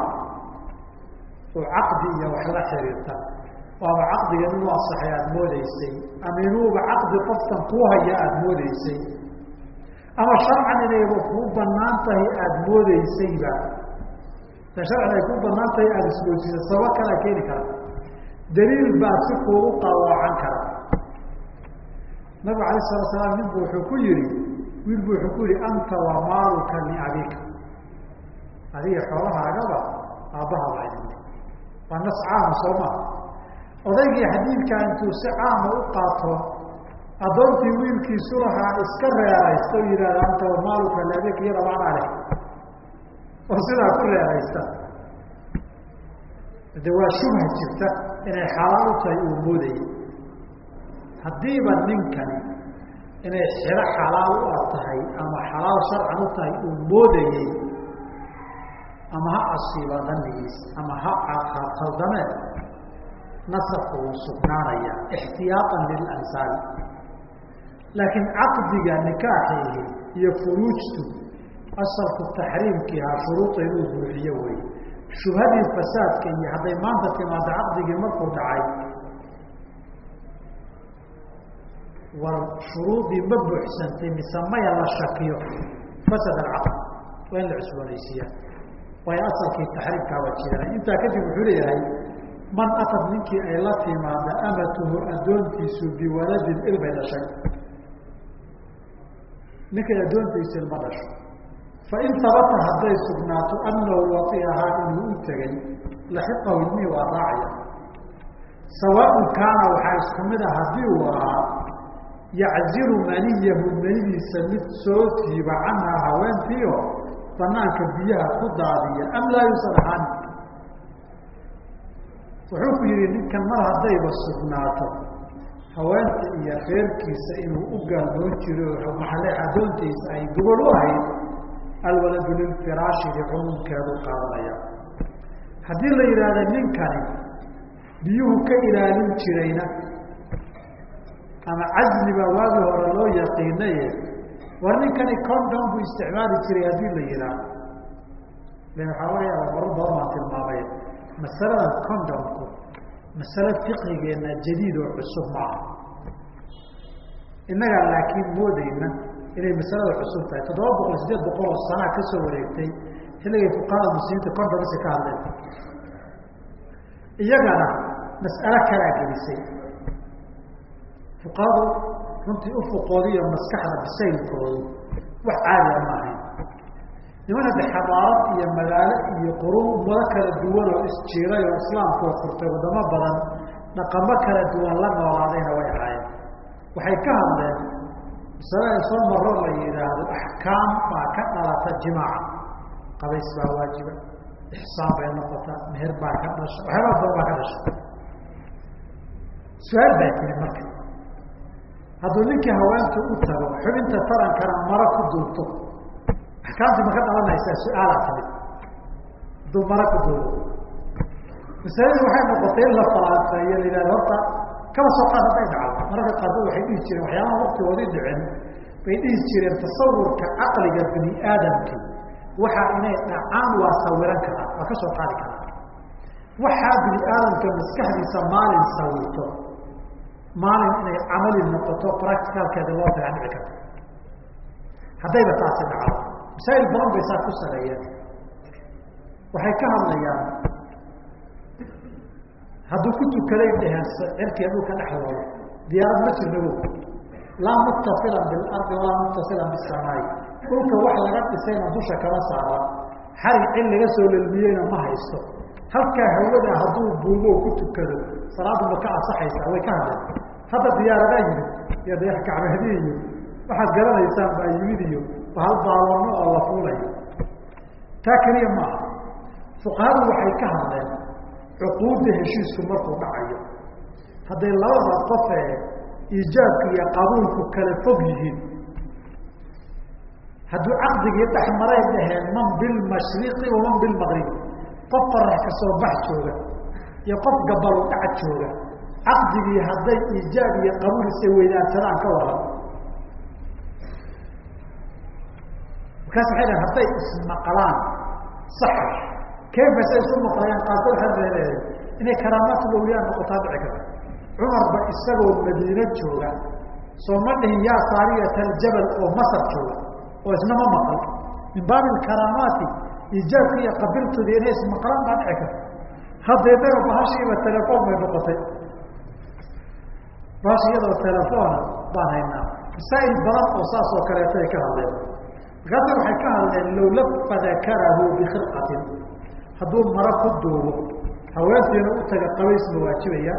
oo caqdi iyo wax la xiriirta. Waaba caqdigan inuu asaxay aada moodaysay. Ama inuuba caqdi qofkan kuu haya aada moodaysay. Ama sharcan inayba kuu bannaan tahay aada moodaysayba. Ta sharcan ay kuu bannaan tahay aada ismoodsiisa sabab kalaa keeni kara. Daliil baa si kuugu qawaacan kara. Nabigu alayh salatu salaam ninku wuxuu ku yihi wiilbu wuxuu ku yihi anta wa maaluka liabika adiga xoolahaagaba aabbaha baa waa nas caama soo maa odaygii xadiidkaa intuu si caama u qaato addoontii wiilkiisu lahaa iska reeraysta oo yidhahda anta wa maaluka liabika iyada macnaa leh oo sidaa ku reeraysta. De waa shubha jirta inay xalaal u tahay uu moodayay haddiiba ninkani inay xilo xalaal u a tahay ama xalaal sharcan u tahay uu moodayey ama ha asiiba danigiis ama ha khaldameen nasabka wuu sugnaanaya ixtiyaaan lilansaali laakiin caqdiga nikaaxihi iyo furuujtu asalku taxriimkiihaa shuruuda inuu buuxiyo wey shubhadii fasaadka iyo hadday maanta timaado caqdigii markuu dhacay war shuruudii ma buuxsantay mise maya la shakiyo. Fasad alcaqd waa in la cusboonaysiiya waayo asalkii taxriimkaaba jiran intaa kadib wuxuu leeyahay man atad ninkii ay la timaada amatuhu addoontiisu biwaladin ilbay dhashay. Ninkay addoontiisu ilma dhasho. Fain tabata hadday sugnaato anahu wai ahaa inuu u tegay laxiqahu ilmihii waa raacaya. Sawaaun kaana waxaa isku mid a haddii uu ahaa yacziru maniyahu manidiisa mid soo siiba canhaa haweentiio banaanka biyaha ku daadiya am laa yuusan ahaan wuxuu ku yihi ninkan mar haddayba sugnaato haweenta iyo reerkiisa inuu u gaalmoon jiro maxale addoontiisa ay gobol u ahayd alwaladu lilfiraashi licumuumkeedu qaadanaya. Haddii la yidhaahda ninkani biyuhu ka ilaalin jirayna ama casli baa waagii hore loo yaqiinaye war ninkani condom buu isticmaali jiray haddii la yidhaah lan waxaa yaaba marar badan baan tilmaamay masaladan condomku masale fiqigeenna jadiid oo cusub ma aha. Innagaa laakiin moodayna inay masalada cusub tahay. Toddoba boqol sideed boqol oo sanaa ka soo wareegtay xilligay fuqahada muslimiinta condomsi ka hadleen. Iyagana mas'alo kalaa gelisay. Fuqahadu runtii ufuqooda iyo maskaxda bisaylkoodu wax caadiya ma ahayn niman hadde xadaarad iyo magaalo iyo qurun ummado kala duwan oo isjiiray oo islaamkoo furtay wadamo badan dhaqamo kala duwan la noolaadayna way ahaayeen. Waxay ka hadleen masalada soo maro la yidhaahdo axkaam baa ka dhalata jimaaca qabays baa waajiba. Ixsaan bay noqotaa meher baa ka dhasha waxyaaba badan baa ka dhasha. Su'aal baa tiri marka hadduu ninkii haweentu u tago xubinta tarankana maro ku duubto axkaamtii ma ka dhalanaysaa su'aalaa timid hadduu maro ku duubo. Masaladii waxay noqotay in la falaanfeeyo la yihahdo horta kaba soo qaad hadday dhacdo. Mararka qaarkood waxay dhihi jireen waxyaabaha waktigoodii dhicin bay dhihi jireen tasawurka caqliga bini aadamki waxaa inay dhacaan waa sawiran karaa waa ka soo qaadi karaa. Waxaa bini aadamka maskaxdiisa maalin sawirto maalin inay camali noqoto practicalkeeda loo tagaa dhici karta. Haddayba taasi dhacdo masaa'il badan bay saa ku saleeyeen waxay ka hadlayaan hadduu ku tukaday dheheen cirkiya dhulka dhexdooda diyaarad ma jirnago laa muttasilan bilardi walaa muttasilan bisamaai dhulka wax laga dhisayna dusha kama saara xarig cil laga soo lelmiyeyna ma haysto. Halkaa hawada hadduu buugo ku tukado salaadu ma ka ansaxaysaa way ka hadleen hadda diyaaradaa yimid iyo dayax kacbahdi iyo waxaad garanaysaan baa yimid iyo hal baaloono oo la fuulayo taa keliya ma aha. Fuqahadu waxay ka hadleen cuquudda heshiisku markuu dhacayo. Hadday labada qof ee iijaabka iyo qabuulku kala fog yihiin. Hadduu caqdigii dhex maray dhaheen man bilmashriqi wa man bilmaqribi qof qorax ka soo bax jooga iyo qof gabalu dhac jooga caqdigii hadday iijaab iyo qabuul isa weydaansadaan ka waran. Markaas waxay dhahen hadday ismaqlaan sax kayfa say isu maqlayaan qaarkood leedahay inay karaamatul awliyaa noqotaa dhici karta cumarba isagoo madiine jooga soo ma dhihin yaa saariyata aljabal oo masar jooga oo isna ma maqal min baabi karaamaati iijaabka iyo qabiltooda inay ismaqlaan baa dhici karta. Hadda inaga bahashiiba telefoon bay noqotay bahashi iyadoo telefoona baan haynaa. Masaa'il badan oo saas oo kaleeto ay ka hadleen. Markaasa waxay ka hadleen low lafa dakarahu bikhirqatin hadduu maro ku duubo haweenteena u taga qabays ma waajibaya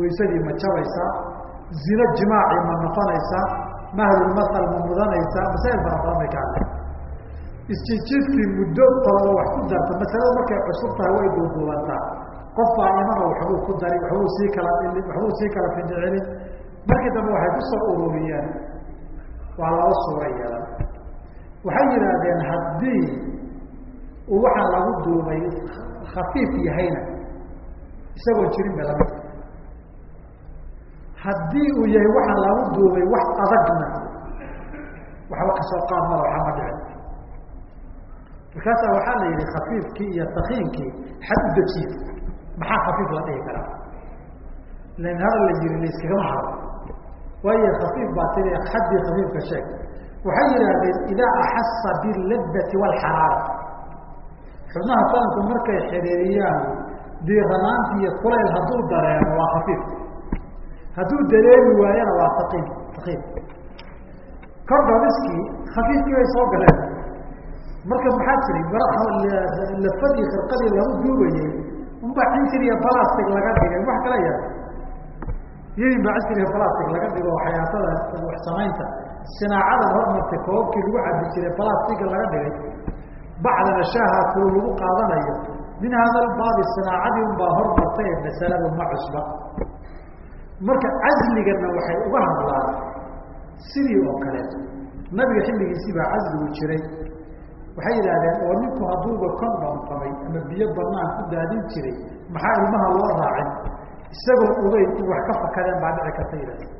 waysadii ma jabaysaa zino jimaaci ma noqonaysaa mahlulmasal ma mudanaysaa masaa'il fara badan bay ka hadleen. Isjijiidkii muddo tolaba wax ku darta masalada markay cusub tahay way duuduubantaa qof baa imana waxbuu ku dari waxbuu sii kala dhilin waxbuu sii kala findicilin markii dambe waxay ku soo ururiyeen. Waa laba suura yeelan waxay yidhaahdeen haddii uu waxaa lagu duubay khafiif yahayna isagoo jirin ba la mid haddii uu yahay waxaa lagu duubay wax adagna waxba ka soo qaadma waxa ma dhicin markaasaa waxaa la yihi khafiifkii iyo sakiinkii xad u dejiye maxaa khafiif la dhihi karaa? Lan hadal la yiri layskagama haro waayo khafiif baa tiri xaddii khafiifka sheeg. Waxay yidhaahdeen idaa axasa biladati waalxaraara xubnaha taranku markay xiriiriyaan diiranaanti iyo kulayl hadduu dareemo waa khafiif. Hadduu dareemi waayana waa saqiim sakiif kordhamiskii khafiifkii bay soo galeen. Marka maxaa jiri lafadii khirqadii lagu duubayey unba cinsir iyo balastic laga dhigay wax kala yahay iyadin ba cinsir iyo balastic laga dhigo xayaatada wax samaynta sinaacadan hormartay koobabkii lagu cabi jiray balastica laga dhigay. Bacdana shaaha kulu lagu qaadanayo. Min hada baabi sinaacadii unbaa hormartay masaladu ma cusba. Marka casligana waxay uga hadlaan sidii oo kaleeto nabiga xilligiisii baa casligu jiray waxay yidhahdeen oo ninku hadduuba condom qabay ama biyo banaan ku daadin jiray maxaa ilmaha loo raacin? Isagoon ogeyn in wax ka fakadeen baa dhici karta yidhahdeen.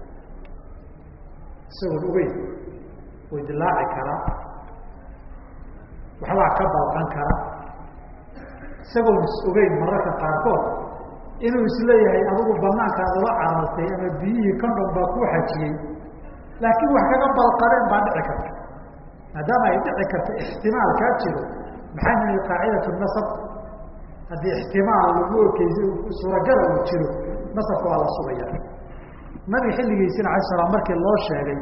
Isagoon ogeyn way dilaaci karaa waxbaa ka balqan kara. Isagoon is ogeyn mararka qaarkood inuu is leeyahay adigu banaankaad ula carartay ama biyihii condom baa kuu xajiyey laakiin wax kaga balqadeen baa dhici karta maadaama ay dhici karta ixtimaal kaa jiro maxay nii qaacidatu nasab haddii ixtimaal lagu okeysa suuragala uu jiro nasabka waa la sugaya nabiga xilligiisina alay slam markii loo sheegay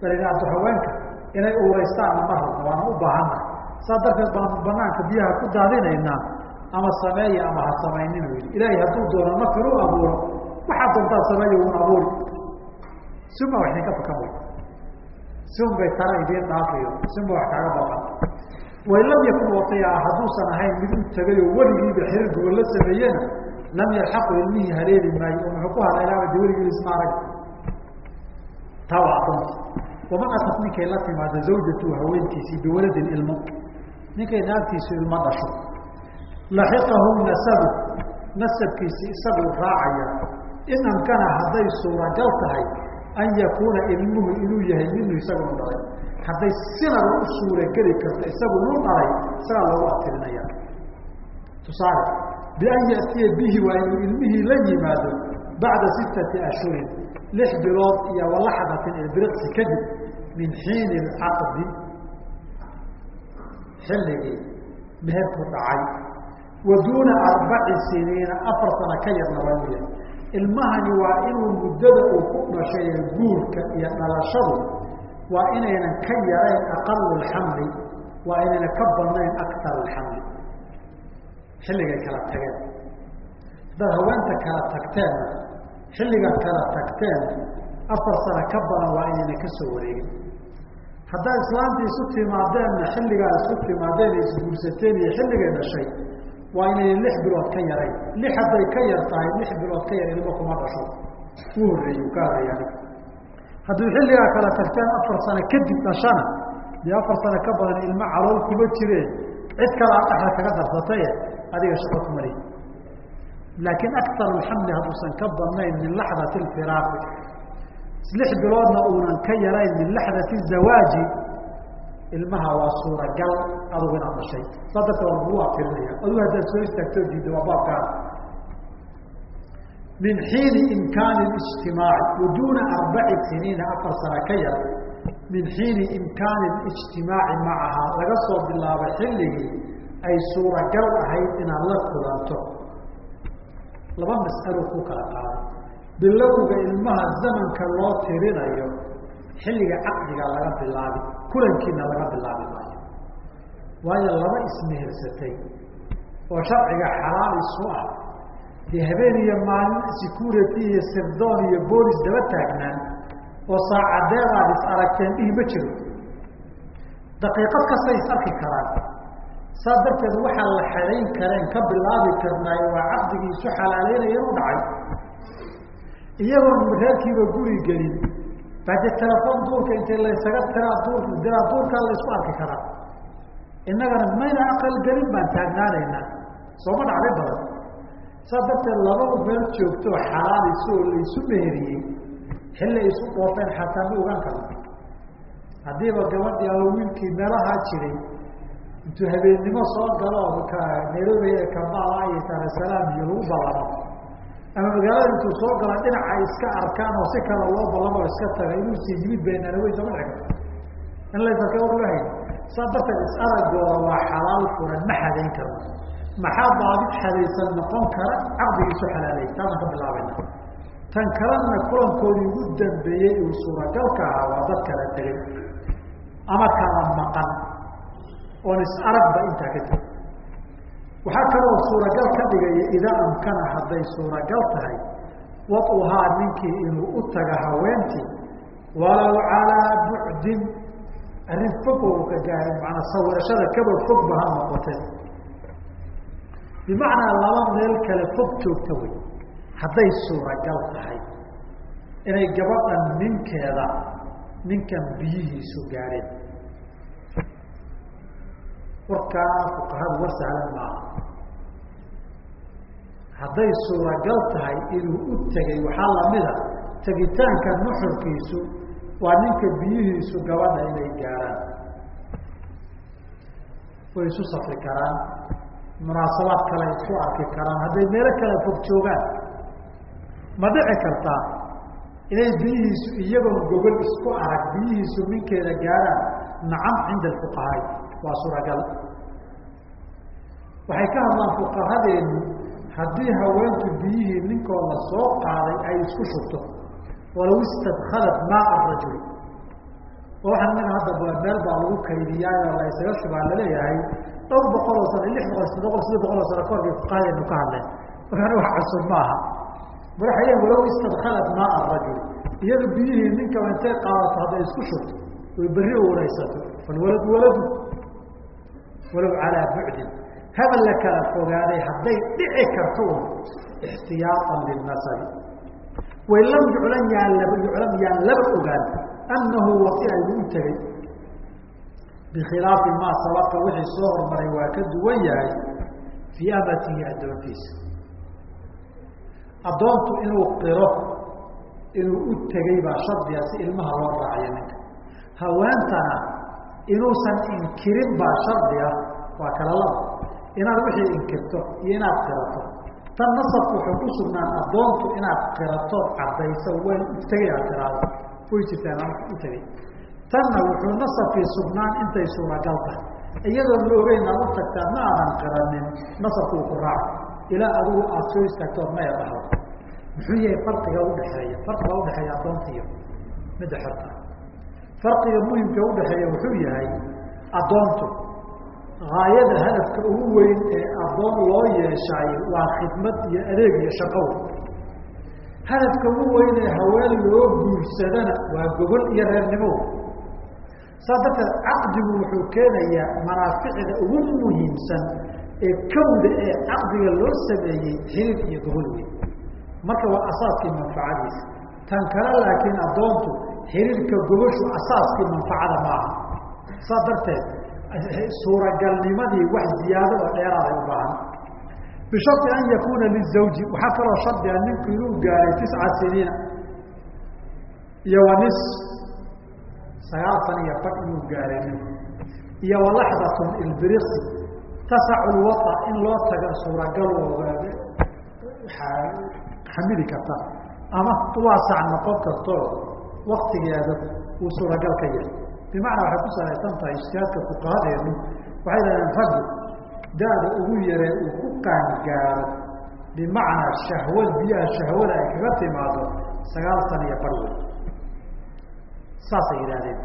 balidhaado haweenka inay uureystaanna ma rabno waana u baahannahay saa darteed baanu banaanka biyaha ku daadinaynaa ama sameeya ama ha samaynin u yidhi ilaahay hadduu doono markan u abuuro waxaa doontaa sameeya un abuuri suma wax idinka fakan wey siun bay tara idiin dhaafiyo siunba wax kaaga baqan wain lam yakun waia hadduusan ahayn mid u tegay oo weligiiba gobol la sameeyena lam yalxaqu ilmihii haleeli maayo oo muxuu ku haleelaaba de weligii isma arag taa waa waman atat ninkay la timaado zawjatu haweentiisii biwaladin ilmo. Ninkay naagtiisu ilmo dhasho. Laxiqahu nasabu. Nasabkiisi isaguu raacaya. In amkana hadday suuragal tahay an yakuuna ilmuhu inuu yahay minu isagu u dhalay. Hadday sinaba u suurageli karto isagu inuu dhalay isagaa loogu atirinaya tusaale bian yatiya bihi waa inuu ilmihii la yimaado bacda sittati ashhurin lix bilood iyo walaxdatin ilbiriqsi kadib min xiini caqdi xilligii meherku dhacay. Wa duuna arbaci siniina afar sano ka yarna waa ilmahani waa inuu muddada uu ku dhashay guurka iyo dhalashadu. Waa inaynan ka yarayn aqalu lxamli waa inaynan ka badnayn aktar alxamli xilligay kala tageen. Haddaad haweenta kala tagteenna xilligaad kala tagteen. Afar sano ka badan waa inaynan ka soo wareegin. Haddaad islaanta isu timaadeenna xilligaad isu timaadeen isguursateen iyo xilligay dhashay waa inaynan lix bilood ka yarayn lix hadday ka yar tahay lix bilood ka yar ilmo kuma dhasho. U horreeyu ka horreeya hadduu xilligaa kala tagteen afar sano kadib dhashana dee afar sano ka badan ilmo calool kuma jireen cid kalaa dhexda kaga darsataye adiga shaqo kuma lihi laakiin aktar alxamli hadduusan ka badnayn min laxdati lfiraaqi lix biloodna uunan ka yarayn min laxdati zawaaji ilmaha waa suuragal adugu inaad dhashay saa darteed waa lagu afirinaya adugu haddaad soo istaagtoo diidda waa baabkaan. Min xiini imkaani ijtimaaci wa arbaci siniina afar sana ka yar min xiini imkaani ijtimaaci macahaa laga soo bilaabo xilligii ay suuragal ahayd inaad la kulanto laba mas'alo ku kala qaaday. Bilowga ilmaha zamanka loo tirinayo xilliga caqdiga laga bilaabi kulankiina laga bilaabi maayo. Waayo laba ismehersatay oo sharciga xalaal isu ah dee habeen iyo maalin security iyo sirdoon iyo boolis daba taagnaan oo saacadeedaad is aragteen dhihi ma jiro. Daqiiqad kastay is arki karaan. Saas darteed waxaa la xadayn kareen ka bilaabi karnaay waa caqdigii isu xalaaleynaya inu dhacay. Iyagoon reerkiiba guri gelin baa dee telefoon duurka intay laysaga tiraa duur diraa duurkaa la isku arki karaa. Innagana mayna aqal gelin baan taagnaanaynaa sooma dhacday badan. Saas darteed labadu meel joogtoo xalaalayso oo laysu meheriyey xilli ay isu dhoofeen xataa ma ogaan karno haddiiba gabadhii ama wiilkii meelahaa jiray intuu habeennimo soo galo nairobi ee kambala iyo daarasalaam iyo lagu ballamo ama magaalada intuu soo gala dhinaca iska arkaan oo si kale loo ballamo o iska taga inuu sii yimid baynaan wey sama dhici karto. In laysarka war hayn saa darteed is-aragooda waa xalaal furan ma xadayn karno maxaa daabid xadaysan noqon kara? Caqdigiisu xalaalay taasaan ka bilaabayna tan kalena kulankoodii ugu dambeeyey uu suuragalka ahaa waa dad kala tegay. Ama kala maqan. Oon is-aragba intaa ka jir waxaa kaloo suuragal ka dhigaya idaa amkana hadday suuragal tahay waduhaa ninkii inuu u taga haweentii walow calaa bucdin arrin fog oo ka gaarin maanaa sawirashada kaba fogba ha noqotee bimacnaa laba meel kale fog joogta wey hadday suuragal tahay. Inay gabadhan ninkeeda ninkan biyihiisu gaadheen warkaa fuqahadu war sahlan maaha hadday suuragal tahay inuu u tegay waxaa lamida tegitaanka nuxurkiisu waa ninka biyihiisu gabadha inay gaaraan. Way isu safri karaan munaasabaad kale isku arki karaan hadday meelo kale fog joogaan. Ma dhici kartaa inay biyihiisu iyagoon gogol isku arag biyihiisu ninkeeda gaaraan nacam cinda alfuqahaai waa suuragal waxay ka hadlaan fuqahadeenu haddii haweenku biyihii ninkooda soo qaaday ay isku shubto walow istadkhalat maaa rajul oo waxaan inaga hadda meel baa lagu kaydiyaayoo la ysaga shubaa la leeyahay dhowr boqol oo sano lix boqol sade boqol siddeed boqol oo sano kahor bay fuqahadeenu ka hadleen. Markaana wax cusub maaha madaxaye walow istadkalat maaa rajul iyada biyihii ninkaba intay qaadato hadday isku shubto oy berri waraysato falwaladu waladu walow calaa bucdin habal la kala fogaaday hadday dhici karto ixtiyaaan lilnasabi wain lam yuclan yuclam yaan laba ogaan annahu wasia inuu u tegey bikhilaafi maa sabaqa wixii soo hormaray waa ka duwan yahay fii amatihi addoontiisa addoontu inuu qiro inuu u tegey baa shardiga si ilmaha loo raaciyo ninka haweentana inuusan inkirin baa shardiga waa kala laba inaad wixii inkirto iyo inaad qirato. Tan nasabku wuxuu ku sugnaan addoontu inaad qirato caddayso waan utegay aad tiraado way jirtaan u tegey tanna wuxuu nasabkii sugnaan intay suuragal tahay. Iyadoo la ogeyn aad tagtaa ma aadan qiranin nasabku ku raaco. Ilaa adigu aada soo istaagtood maya dhahdo muxuu yahay farqiga udhaxeeya farqiga udhaxeeya addoonta iyo midda xorta farqiga muhimka udhaxeeya wuxuu yahay addoontu gaayada hadafka ugu weyn ee addoon loo yeeshaayo waa khidmad iyo adeeg iyo shaqow hadafka ugu weyn ee haween loo guursadana waa gogol iyo reernimow saas darteed caqdigu wuxuu keenayaa manaaficda ugu muhiimsan ee kowda ee caqdiga loo sameeyey xilib iyo gogol. Weyn marka waa asaaskii manfacadiisa tan kale laakiin addoontu xiriirka gogoshu asaaskii manfacada maaha. Saas darteed suuragalnimadii wax ziyaado oo dheeraaday u baahan. Bishari an yakuuna lizawji waxaa kaloo shardiga ninku inuu gaaray tisca siniina. Iyo wa nis sagaal iyo fag inuu gaaray ninku. Iyo walaxdatun ilbiriksi tasacu lwaa in loo taga suuragal xamili karta ama uwaasac noqon kartoo waktigeeda uu suuragal ka yahay. Bimacnaa waxay ku salaysan tahay ijtihaadka fuqahadeenu waxay dhahdeen raggu da-da ugu yaree uu ku qaangaaro. Bimacnaa shahwad biyaha shahwada ay kaga timaado sagaal san iyo bar wey saasay yidhahdeen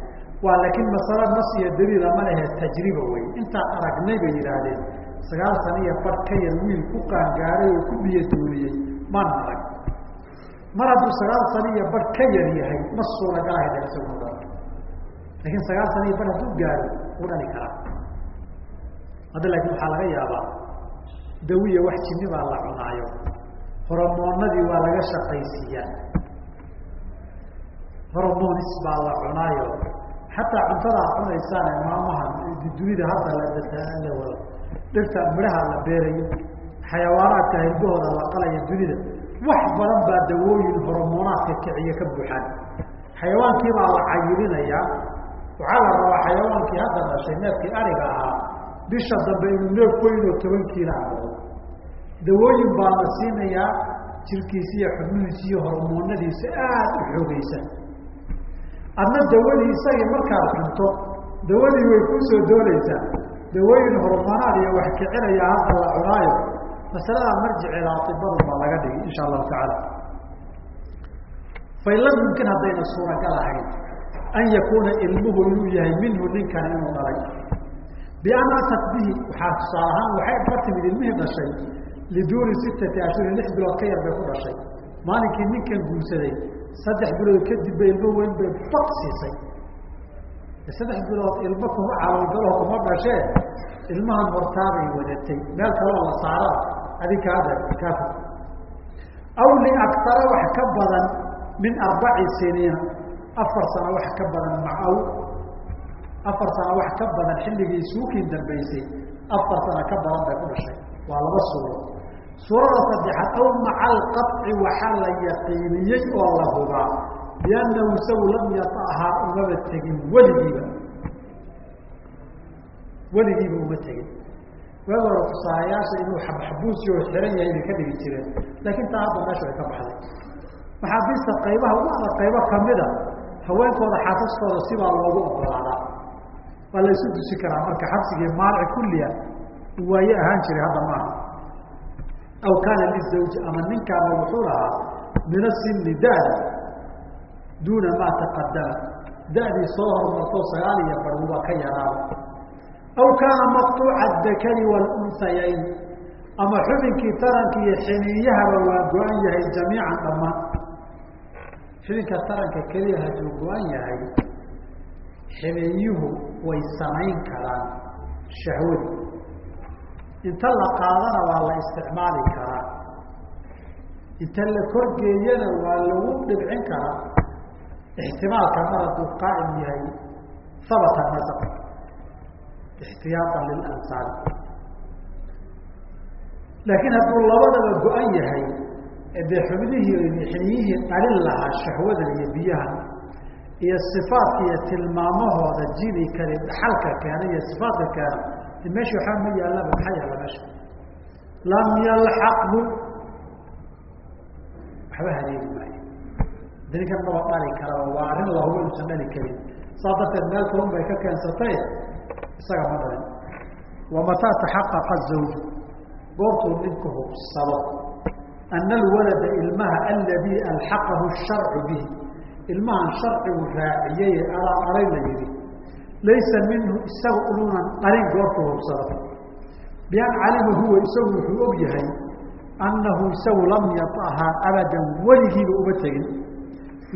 waa laakiin masalo nas iyo daliil ama lehe tajriba wey intaan aragnay bay yidhaahdeen sagaal san iyo bar ka yar wiil ku qaangaaray oo ku biyo duuliyey mana arag mar hadduu sagaal san iyo bar ka yar yahay ma suuragalahay dha isagu laakiin sagaal san iyo bar hadduu gaaro u dhali karaa. Hadda laakiin waxaa laga yaabaa dawiya wax jinni baa la cunaayo horomoonadii waa laga shaqaysiiyaa. Horomonis baa la cunaayo. Xataa cuntada ad cunaysaan maalmahan dunida hadda la wado dhirta midhaha la beerayo xayawaanaadka hirbahooda la qalayo dunida wax badan baa dawooyin horomoonaadka kiciya ka buuxaan xayawaankii baa la cayilinayaa waxaa la rabaa xayawaankii hadda dhashay neefkii ariga ahaa bisha dambe inuu neef weyn oo toban kiila noqdo dawooyin baa la siinayaa jirkiisa iyo xubnihiisa iyo hormoonadiisa aada u xoogeysan adna dawadii isagii markaad cunto dawadii way ku soo dooleysaa dawooyin hormoonaad iyo wax kicinaya hadda la cunaayo masaladaa marjiceeda atibadu baa laga dhigi insha allahu tacaala. Fain lam yumkin haddayna suuragal ahayn an yakuuna ilmuhu inuu yahay minhu ninkan inuu dhalay. Bian atat bihi waxaa tusaal ahaan waxay ka timid ilmihii dhashay liduuni sittati ashhurin lix bilood ka yar bay ku dhashay. Maalinkii ninkan guursaday saddex bilood kadib bay ilmo weyn bay baq siisay. Saddex bilood ilmo kuma caloolgalo kuma dhashee ilmahan hortaabay wadatay. Meel kaloo la saara adinka hadda kaafi aw liaktara wax ka badan min arbaci siniina afar sano wax ka badan macaw. Afar sano wax ka badan xilligii suukiin dambaysay afar sano ka badan bay ku dhashay. Waa laba suuro. Suurada saddexaad aw maca alqaطci waxaa la yaqiiniyey oo la hubaa biannahu isagu lam yatahaa umaba tegin weligiiba. Weligiiba uma tegin waag hore tusaalayaasha inuu xabxabuusi oo xiran yahay bay ka dhigi jireen. Laakiin taa hadda meesha way ka baxday. Maxaabiista qaybaha ugu adag qaybo kamida haweenkooda xaasaskooda sibaa loogu ogolaadaa. Waa la isu dusi karaa marka xabsigii maalici kulliya waaye ahaan jiray hadda maaha aw kaana lizawji ama ninkaaba wuxuu lahaa min asini da-da duuna maa taqadama da-dii soo hormartoo sagaal iyo barbuba ka yaraaba aw kaana maqtuuca adakari walunthayayn ama xubinkii taranka iyo xiniiyahaba waa go-an yahay jamiican dhammaan xubinka taranka keliya hadduu go-an yahay xiniiyuhu way samayn karaan shahwadi inta la qaadana waa la isticmaali karaa inta la korgeeyana waa lagu dhibcin karaa ixtimaalka mar hadduu qaa'im yahay habata nasab ixtiyaaan lilansaari laakiin hadduu labadaba go-an yahay dee xubnihii xiniyihii dhalin lahaa shahwadan iyo biyahan iyo sifaadka iyo tilmaamahooda jiri kari dhaxalka keena iyo sifaatka keena meesha waxaa ma yaallaba maxaa yaalla meesha lam yalxaqhu waxba haleegi maayo danikan maba dhali karaba waa arrin lahubo inuusan dhali karin saa darteed meel kulun bay ka keensatay isaga ma dhalin wamataa taxaqaqa zawju goortuu ninku hubsado. Ana alwalada ilmaha aladii alxaqahu sharcu bihi ilmahan sharcigu raaciyey alaa dhalay la yihi laysa minhu isaga inuunan dhalin goortuu hubsado. Bian calima huwa isagu wuxuu og yahay annahu isagu lam yatahaa abadan weligiiba uma tegin.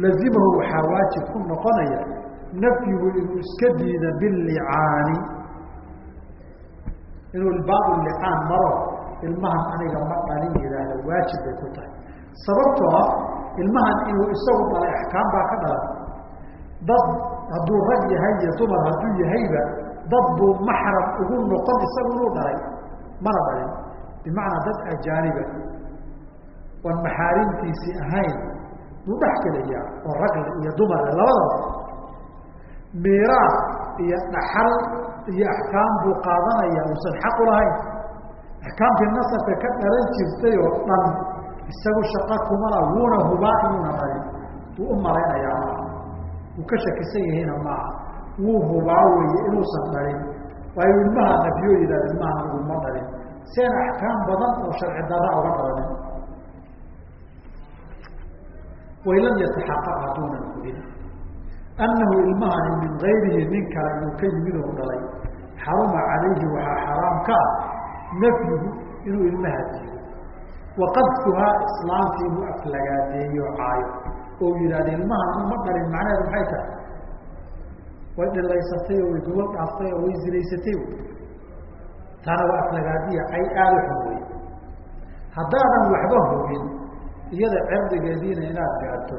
Lazimahu waxaa waajib ku noqonaya nafyigu inuu iska diida bilicaani inuu baabu licaan maro ilmahan aniga ma dhalin yidhaahda waajib bay ku tahay. Sababtoo ah ilmahan inuu isagu dhalay axkaam baa ka dhalan dad hadduu rag yahay iyo dumar hadduu yahayba dad buu maxram ugu noqon isagu inuu dhalay. Mana dhalin. Bimacnaa dad ajaaniba oon maxaarimtiisii ahayn buu dhex gelayaa oo ragle iyo dumarle labadaba miiraas iyo dhaxal iyo axkaam buu qaadanaya uusan xaq u lahayn. Axkaamtii nasabka ka dhalan jirtay oo dhan isagu shaqa kumala wuuna hubaa inuuna dhalin wuu u malaynayaa maaha. Wuu ka shakisan yahayna maaha. Wuu hubaa weeye inuusan dhalin waayu ilmaha nabiyo yidhahda ilmahan uguma dhalin si axkaam badan oo sharci darra uga dhalanin way lam yataxaqaq hadduunan hubin annahu ilmahani min gayrihi nin kale inuu ka yimid oo dhalay xaruma calayhi waxaa xaraam ka ah nafyigu inuu ilmaha diido waqadfuhaa islaamtii inuu aflagaadeeyo caayo oo yidhahda ilmahan uma dhalin macnaheedu maxay tahay way dhilaysatay oo way gobol dhaaftay oo way zinaysatay taana waa aflagaadiya ay aada u xun wey haddaadan waxba hubin iyada cirdigeediina inaad gaarto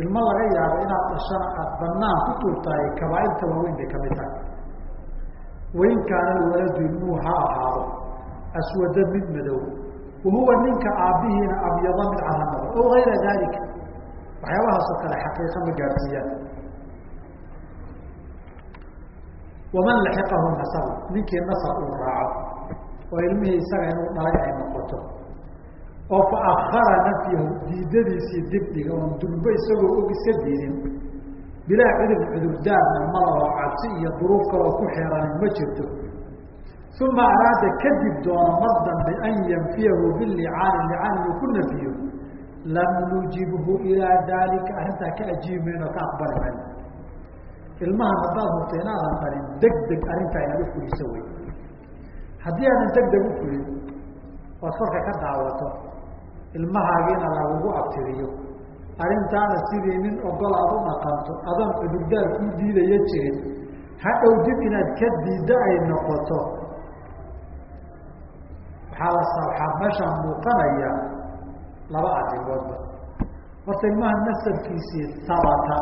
ilmo laga yaabo inaad dhashana aada banaan ku tuurtahay kabaairta waaweyn bay ka mid tahay. Wain kaana alwaladu ilmuhu ha ahaado. Aswada mid madow. Wahuwa ninka aabbihiina abyada mid cadanaba o gayra dalika waxyaabahaasoo kale xaqiiqa ma gaarsiiyaan. Waman laxiqahu nasabu ninkii nasab uu raaco. Oo ilmihii isaga inuu dhalay ay noqoto oo fa akara nafyahu diidadiisii dibdhiga oon durbo isagoo og iska diidin bilaa cudur cudurdaarna malahoo cabsi iyo duruuf kaloo ku xeeranin ma jirto. Uma araada kadib doono mar dambe an yanfiyahu bilicaani licaan inuu ku nafiyo. Lam nujibhu ilaa daalika arrintaa ka ajiibi mayno ka aqbali mayno ilmahan haddaad hurta inaadan dhalin deg deg arrintaa inaad ufuliso wey haddii aadan deg deg ufulin oad korka ka daawato ilmahaagiina lagugu abtiriyo. Arrintaana sidii nin ogol aad u dhaqanto adoon cudurdaar kuu diidaya jirin hadhow dib inaad ka diiddo ay noqoto. Waxaa waxaa meeshaan muuqanaya laba arrimoodba horta ilmaha nasabkiisii habata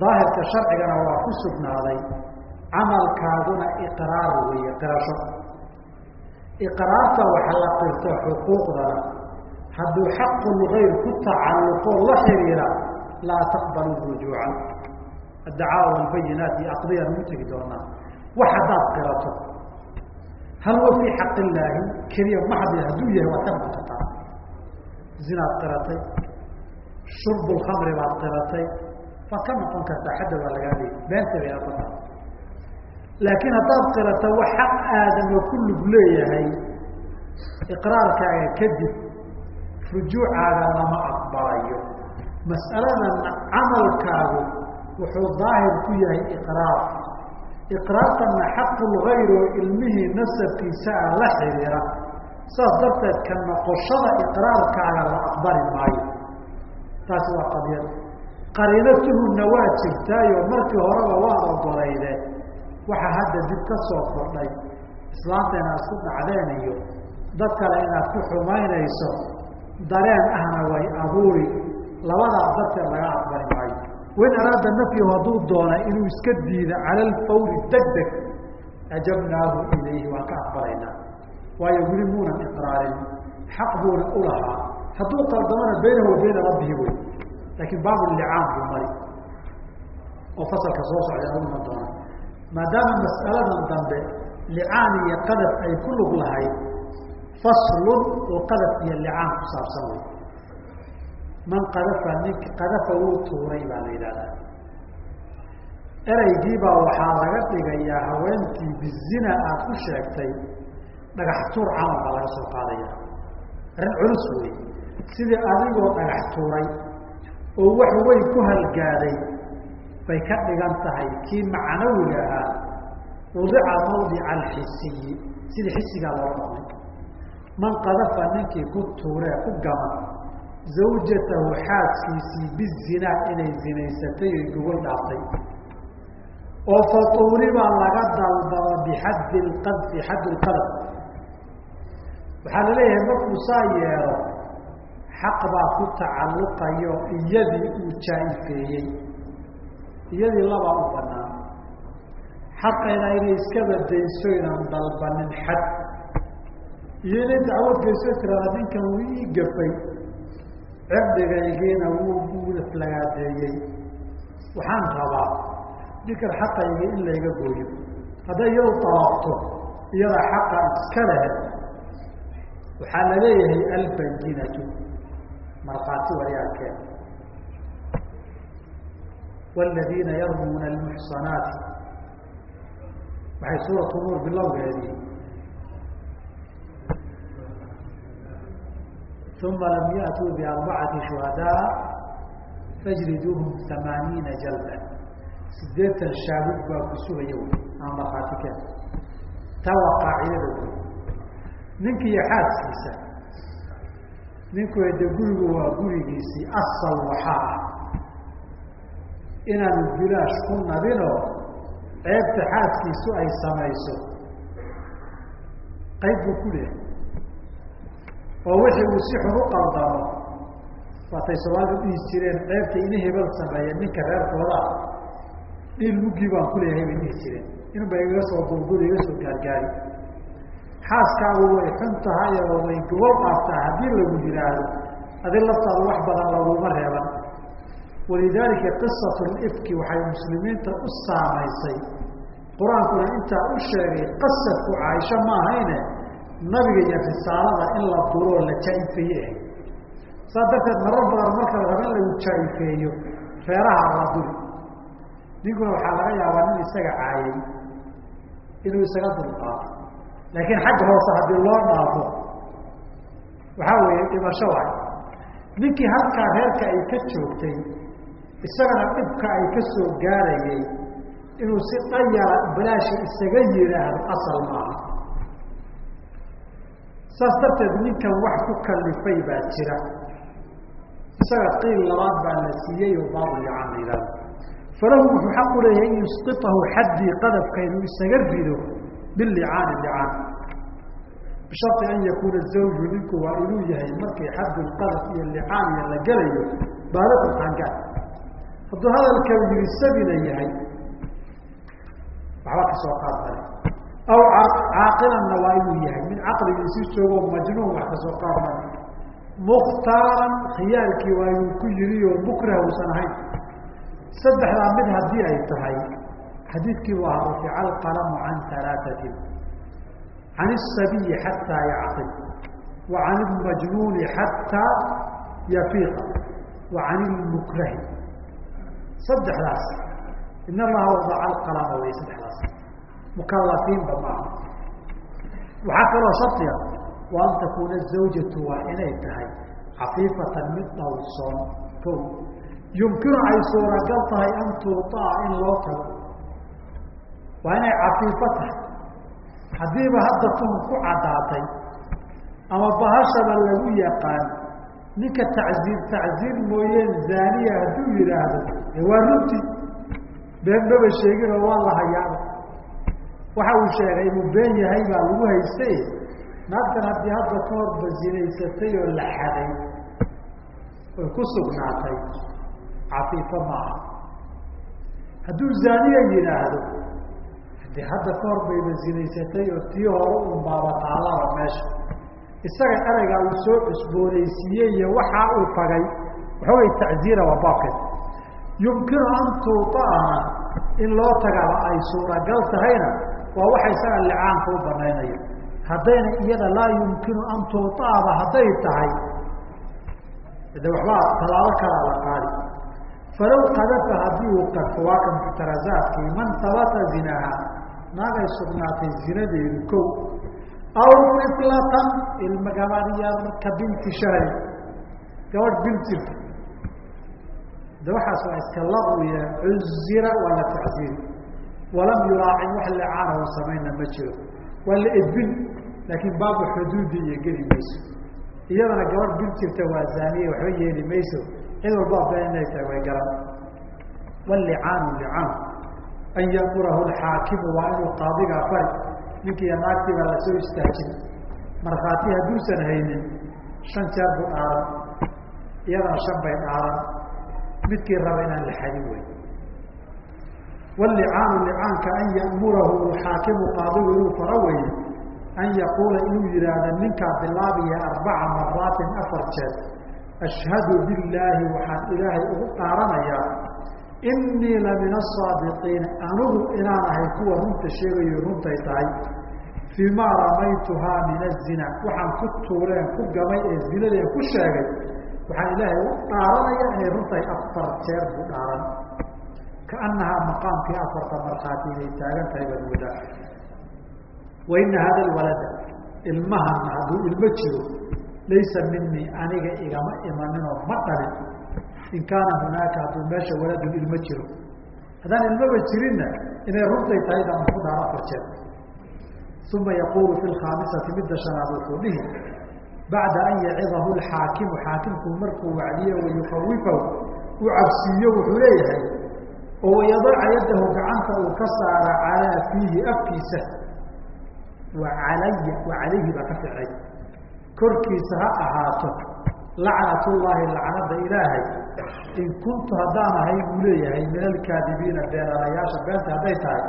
daahirka sharcigana waa ku sugnaaday camalkaaduna iqraar weeye qirasho. Iqraarta waxa la qirto xuquuqdana hadduu xaqu lgayr ku tacalluqoo la xiriira laa taqbalu rujuuca addacaawa walbayinaat iyo aqdiyaan ugu tegi doonaa wax haddaad qirato hal wa fii xaq illaahi keliya maxdi hadduu yahay waad ka noqon kartaa zinaad qiratay shurbu lkamri baad qiratay waad ka noqon kartaa xadda waa lagaa leeyay beenta bay aata laakiin haddaad qirato wax xaq aadama ku lug leeyahay iqraarkaaga kadib rujuucaaga lama aqbalayo. Mas'aladana camalkaagu wuxuu daahir ku yahay iqraar. Iqraartana xaqu lgayr oo ilmihii nasabkiisa ah la xiriira. Saas darteed ka noqoshada iqraarkaaga la aqbali maayo. Taasi waa qadiyad qariino waa jirtaayo markii horeba waad ogolayde waxa hadda dib ka soo kordhay. Islaanta inaad isku dhacdeen iyo dad kale inaad ku xumaynayso dareen ahna way abuuri. Labadaas darteed laga aqbali maayo wain araada nafyahu hadduu doona inuu iska diida cala alfawri deg deg ajabnaahu ilayhi waan ka aqbalaynaa. Waayo weli muunan iqraarin xaq buuna u lahaa. Hadduu qaldamana baynahu wa bayna rabbihi wey laakiin baabulicaan buu mari. Oo fasalka soo socda iman doona maadaama mas'aladan dambe licaan iyo qadaf ay ku lug lahayd faslun oo qadaf iyo licaan ku saabsan wey man qadafa ninka qadafa wuu tuuray baa la yidhahdaa ereygiibaa waxaa laga dhigayaa haweentii bizina aad ku sheegtay dhagax tuur camal baa laga soo qaadaya. Arrin culus wey sidii adigoo dhagax tuuray oo wax weyn ku halgaaday bay ka dhigan tahay kii macnawiga ahaa wadica mawdica alxisiyi sidii xisigaa looga dhaqmay man qadafa ninkii ku tuuree ku gama zawjatahu xaaskiisii bizinaa inay zinaysatay oy gogol dhaaftay oo fatuulibaa laga dalbado bixaddi lqadfi xadd lqadaf waxaa la leeyahay markuu saa yeelo xaq baa ku tacalluqayo iyadii uu jaa-ifeeyey iyadii labaa u banaan xaqeeda inay iska badayso inaan dalbanin xad iyo inay dacwad geyso tirada ninkan wuu ii gafay. Cirdigaygiina wuu uulaflagaadeeyey waxaan rabaa ninkan xaqaygii in layga gooyo. Hadday iyadu dalabto iyada xaqa iska leh waxaa la leeyahay albayinatu markhaati waryaalkeeda wاladiina yarmuuna almuxsanaati. Waxay suuratu nuur bilowgeedii uma lam yaأtuu biarbacati shuhadaa fajriduuhum amaaniina jalda sideetan shaabig baa ku sugaya wy ama markhaati keen taa waa qaacidada wey ninki iyo xaaskiisa ninku ede gurigu waa gurigiisii asal waxaa ah inaanu bilaash ku nabinoo ceebta xaaskiisu ay samayso qayb buu oo wixii uu si xun u qaldamo waatay soomaalidu dhihi jireen ceebta ina hebel sameeya ninka reerkooda dhiil muggii baan ku leeyahay bay dhihi jireen. Inba igaga soo dulguli iga soo gaargaari. Xaaskaagu way xun tahay oo way gobol dhaaftaa haddii lagu yidhaahdo adi laftaadu wax badan laguma reeban. Walidaalika qisatu lifki waxay muslimiinta u saamaysay. Qur'aankuna intaa u sheegay qasadku caaisho ma ahayne nabiga iyo risaalada in la duroo la jaa-ifeeye ahay saas darteed marar badan marka la raba in lagu jaa-ifeeyo reeraha la duri ninkuna waxaa laga yaabaa nin isaga caayay inuu isaga dulqaato laakiin xagga hoose haddii loo dhaafo waxaa weeye dhimasho waay. Ninkii halkaa reerka ay ka joogtay isagana dhibka ay ka soo gaarayay inuu si dhayara balaashi isaga yihaahdo asal maaha saas darteed ninkan wax ku kalifay baa jira. Isaga qiil labaad baa la siiyey oo baabulican la yihahdo falahu wuxuu xaq u leeyahay in yusqitahu xaddii qadafka inuu isaga rido bilicaani licaan bishari an yakuuna zawju ninku waa inuu yahay markii xaddu lqadaf iyo licaaniya la gelayo baaliqan qaangaad hadduu hadalka yihi sabina yahay waxba ka soo qaad male aw caaqilanna waa inuu sii joogo majnuun wax ka soo qaadmay mukhtaaran khiyaalkii waayuu ku yiri oo mukrah uusan ahayn. Saddexdaa mid haddii ay tahay xadiidkii waa rafica alqalamu can alaaatin can isabiyi xataa yacqib wa can ilmajnuuni xataa yafiiqa. Wa can ilmukrahi saddexdaas in allaha wadaca alqalama wey saddexdaas. Mukalafiinba maaha waxaa kaloo shardiga wa an takuuna zawjatu waa inay tahay cafiifatan mid dhowrsoon. Ko yumkinu ay suuragal tahay an tuuطaa in loo tago. Waa inay cafiifo tahay. Haddiiba hadda tuhum ku caddaatay ama bahashaba lagu yaqaan ninka tacziir tacziir mooyeen zaaniya hadduu yidhaahdo ee waa runti been maba sheeginoo waa la hayaaba waxa uu sheegay inuu been yahay baa lagu haystay. Naagtan haddii hadda ka hor basinaysatay oo la xaday oy ku sugnaatay cafiifo maaha hadduu zaaniya yidhaahdo haddii hadda ka hor bay basinaysatay oo tii hore un baaba taallaba meesha. Isaga ereygaa uu soo cusboonaysiiyey iyo waxaa uu tagay waxoogay tacziira waa baabkeed yumkinu an tuuطa'ana in loo tagaba ay suuragal tahayna waa waxa isaga licaanka u banaynayo haddayna iyada laa yumkinu an tuuطa'aba hadday tahay. De waxbaa tallaabo kalaa la qaadi. Falow qadafa haddii uu qadfo waa ka muxtarazaadkii man habata zinaha naagay sugnaatay zinadeedu kow. Aw iflatan ilma gabadh yar ka binti shahri gabadh binti. De waxaas waa iska lawiya cuzira waa la tacziiri walam yuraacin wax licaana u samayna ma jiro. Waa la edbin laakiin baabu xuduudi iyo geli mayso. Iyadana gabadh bil jirta waa zaaniye waxba yeeli mayso. Cid walbaa been way garan. Walicaanu licaan an yamurahu alxaakimu waa inuu qaadigaa fari ninkiiyo naagtii baa la soo istaajin. Markhaati hadduusan haynin shan jeer buu dhaaran. Iyadana shan bay dhaaran. Midkii raba inaan la xadin wey walicaanu licaanka an yamurahu xaakimu qaadigu inuu faro weye an yaquula inuu yihaahdo ninkaa bilaabiya arbaca maraatin afar jeer ashhadu billaahi waxaan ilaahay ugu dhaaranayaa inii lamin asaadiqiina anugu inaan ahay kuwa runta sheegayo runtay tahay fii maa ramaytuhaa min azina waxaan ku tuureen ku gamay ee zinadeen ku sheegay waxaan ilaahay u dhaaranaya inay runtahay afar jeer buu dhaaran kaanahaa maqaamkii afarta markhaati inay taagan tahay baad wadaa waina hada alwalada ilmahana hadduu ilmo jiro laysa minii aniga igama imaninoo ma dhalin in kaana hunaaka hadduu meesha waladun ilmo jiro haddaan ilmoba jirinna inay runtay tahay baan ku dhaar afar uma yaqulu fi lkhaamisati midda shanaad wuxuu dhihi bacda an yacidahu lxaakimu xaakimku markuu wacdiyo wayukawifahu uu cabsiiyo wuxuu leeyahay oo wayadaca yadahu gacanta uu ka saara calaa fiihi afkiisa. Wa calaya wa calayhi baa ka ficay korkiisa ha ahaato lacnat llaahi lacnada ilaahay. In kuntu haddaan ahay buu leeyahay min alkaadibiina beenalayaasha beenta hadday tahay.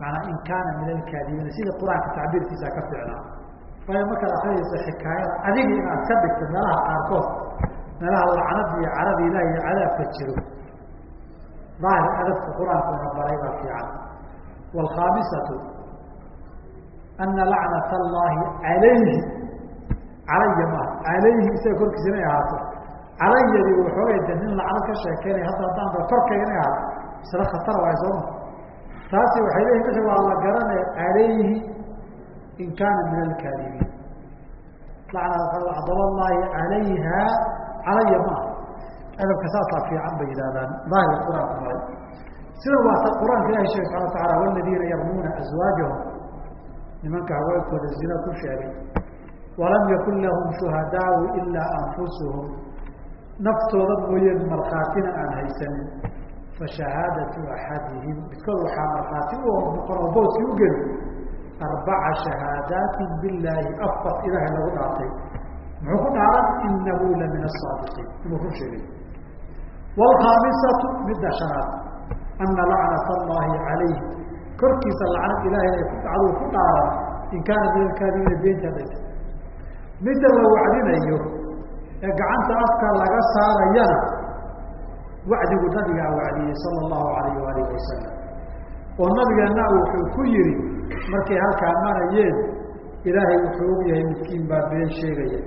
Maanaa in kaana min alkaadibiina sida qur'aanka tacbiirkiisa ka ficnaa waayo markaad akrinaysa xikaayada adiga inaad ka dhigto meelaha qaarkood meelaha lacnada iyo carada ilahi iyo cadaabka jiro daahir adabka qur'aankuna baray baa fiican. Waalkhaamisatu ana lacnat allaahi calayhi calaya maaha calayhi isaga korkiisa inay ahaato. Calayadi waxoogay de nin lacno ka sheekeynaya hadda haddaan ba korkayga inay ahaato. Isla khatara waay sooma taasi waxay leeyihiin meesha waa la garanaya calayhi in kaana min alkaadibiin lacnat allaahi calayha calaya maaha adabka saasaa fiican bay yidhahdaan daahir qur'aanka maray sida waata qur'aanka ilahi sheeg subxana watacala waladiina yarmuuna aswaajahum nimanka haweenkooda zina ku sheegay. Walam yakun lahum shuhadaau ilaa anfusuhum. Naftooda mooyeen markhaatina aan haysanin. Fashahaadatu axadihim. Midkood waxaa markhaati u noqon oo booskii u geli. Arbaca shahaadaatin billaahi. Afar ilaahay lagu dhaartay. Muxuu ku dhaaran? Inahu la asaadiqiin inuu run sheegay waalkhaamisatu midda shanaad ana lacnat allahi calayh korkiisa lacnad ilaahay ay ku dhacdo ku dhaaran in kaana min alkaadibiina beenta dhayta midda la wacdinayo ee gacanta afka laga saarayana wacdigu nabigaa wacdiyey sala allahu alayh waalihi wasalam oo nabigeena wuxuu ku yihi markay halkaa marayeen ilaahay wuxuu og yahay midkiin baa been sheegaya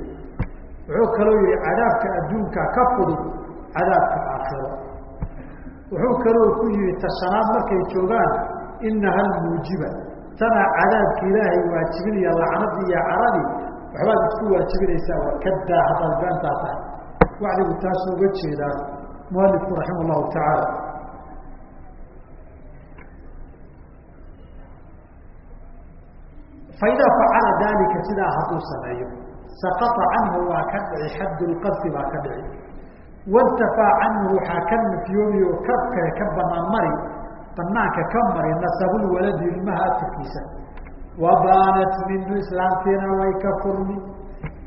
wuxuu kaloo yihi cadaabka adduunka ka fudud cadaabka aakhiro. Wuxuu kaloo ku yihi tashanaad markay joogaan inaha almuujiba tanaa cadaabka ilaahay waajibinaya lacnadii iyo caradii waxbaad isku waajibinaysaa waa kadaa haddaad beentaa tahay. Wacdigu taasuu uga jeedaa mualifku raxima allahu tacaala. Faidaa facala daalika sidaa hadduu sameeyo. Saqata canhu waa ka dhici xaddu lqadfi baa ka dhici wantafaa canhu waxaa ka nafyoobi oo ka ka banaan mari banaanka ka mari nasabulwaladi ilmaha atirkiisa wabaanat minhu islaamtiina way ka furmi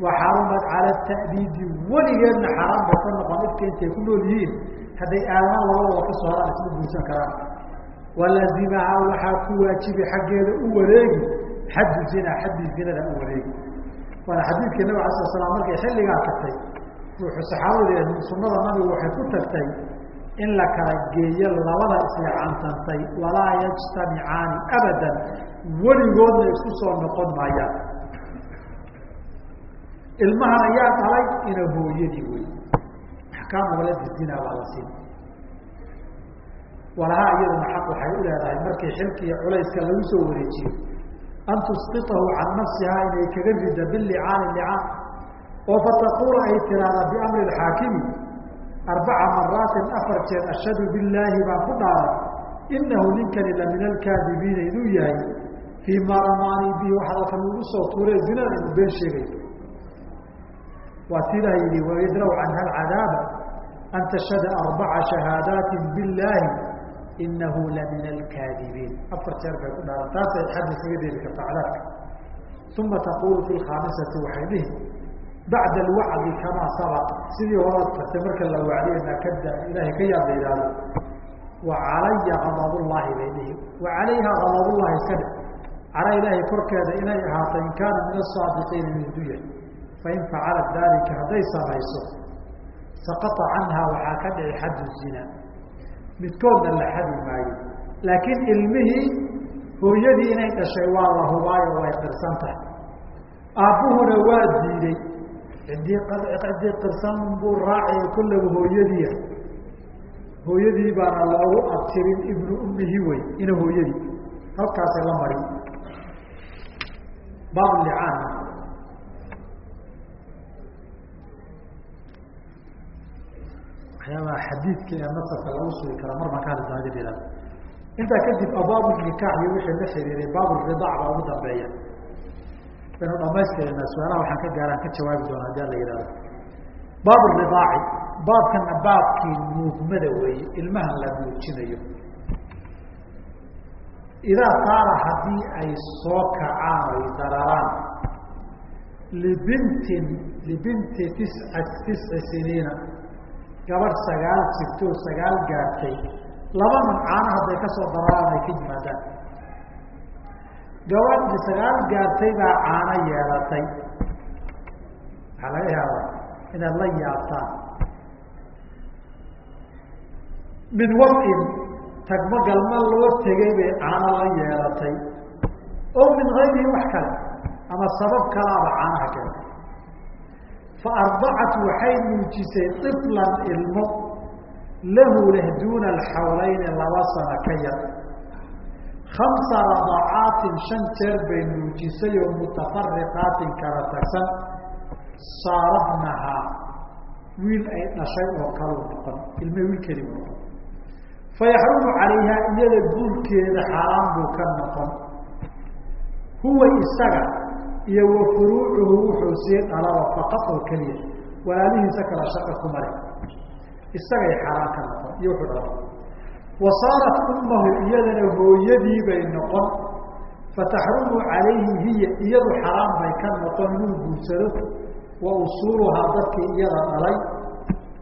waxarumad cala ta'diidi weligeedna xaaraan bay ka noqon ifka intay ku nool yihiin hadday aadama labadooda ka soo haraan isma guursan karaan walazimaha waxaa ku waajibi xaggeeda u wareegi xaddu zina xaddi zinada u wareegi waana xadiidkii nabig ala sl slam markay xilligaa tagtay wuxuu saxaabadu sunada nabigu waxay ku tagtay in la kala geeyo labada islecantantay walaa yajtamicaani abadan weligoodna isku soo noqon maayaan ilmahan ayaa dhalay ina hooyadii wey axkaamu waladi zina baa la siin. Walahaa iyaduna xaq waxay u leedahay markii xilkiiyo culayska lagu soo wareejiyo. An tusqitahu can nafsihaa inay kaga rida bilicaani licaan oo fataquula ay tiraahda biamri xaakimi arbaca maraatin afar jeer ashhadu billaahi baan ku dhaaran inahu ninkani la min alkaadibiina inuu yahay fii ma ramaani bihi waxa dalkan ugu soo tuure zinada inuu been sheegay. Waa sidaa yihi wayadraw canha alcadaaba an tashhada arbaca shahaadaati billaahi inahu la min alkaadibiin. Afar jeer bay ku dhaaran taasay xadda isaga deeli karta cadaabka. Uma taqulu fi lkhaamisati waxay dhihi bacda alwacdi kamaa sabaq sidii horaad kartay marka la wacdiyana kada ilahay ka yaab la yihahdo wa calaya adabullahi bay dhihi wa calayha adabullahi iska dhe cala ilaahay korkeeda inay ahaato in kaana min asaadiqiina min duya fain facalat dalika hadday samayso saqata canha waxaa ka dhici xaddu zina midkoodna la xadi maayo laakiin ilmihii hooyadii inay dhashay waa la hubaayo way qirsan tahay aabbuhuna waa diiday ciddii qirsan buu raacaya kollaba hooyadiia hooyadii baana loogu abtirin ibnu ummihi wey ina hooyadii. Halkaasay la mari. Baab licaana waxyaabaha xadiidka ee nasabka lagu sugi kara mar baan ka hadli doona intaa kadib abaabu nikaax iyo wixii la xiriiray baabu ridaac baa ugu dambeeya baynu dhamaystirana su'aalaha waxaan ka gaaraan ka jawaabi doona haddii la yihahdo baab ridaaci baabkana baabkii nuugmada weeye ilmahan la nuujinayo idaa saara haddii ay soo kacaan ay dararaan libintin libinti tisca tisci siniina gabadh sagaal jirtoo sagaal gaartay laba nun caana hadday ka soo dararaan ay ka yimaadaan gabadhi sagaal gaartay baa caano yeelatay. Waxaa laga yaabaa inaad la yaabtaan. Min wadin tagmo galma loo tegay bay caano la yeelatay. Oo min hayrihi wax kale ama sabab kalaaba caanaha keentay fa ardacat waxay nuujisay iflan ilmo lahu leh duuna alxawlayni laba sano ka yar kamsa radacaatin shan jeer bay nuujisay oo mutafariqaatin kala tagsan saarabnahaa wiil ay dhashay oo kalu noqon ilme wiilkeedii bu noqon fayaxrumu calayha iyada guurkeeda xaaraan buu ka noqon huwa isaga iyo wa furuucuhu wuxuu sii dhalaba faqad oo keliya walaalihiisa kala shaqa ku mari isagay xaaraan ka noqon iyo wuxuu dhalaba wa saarat ummahu iyadana hooyadii bay noqon fataxrumu calayhi hiya iyadu xaraam bay ka noqon inuu guursado wa usuuluhaa dadkii iyada dhalay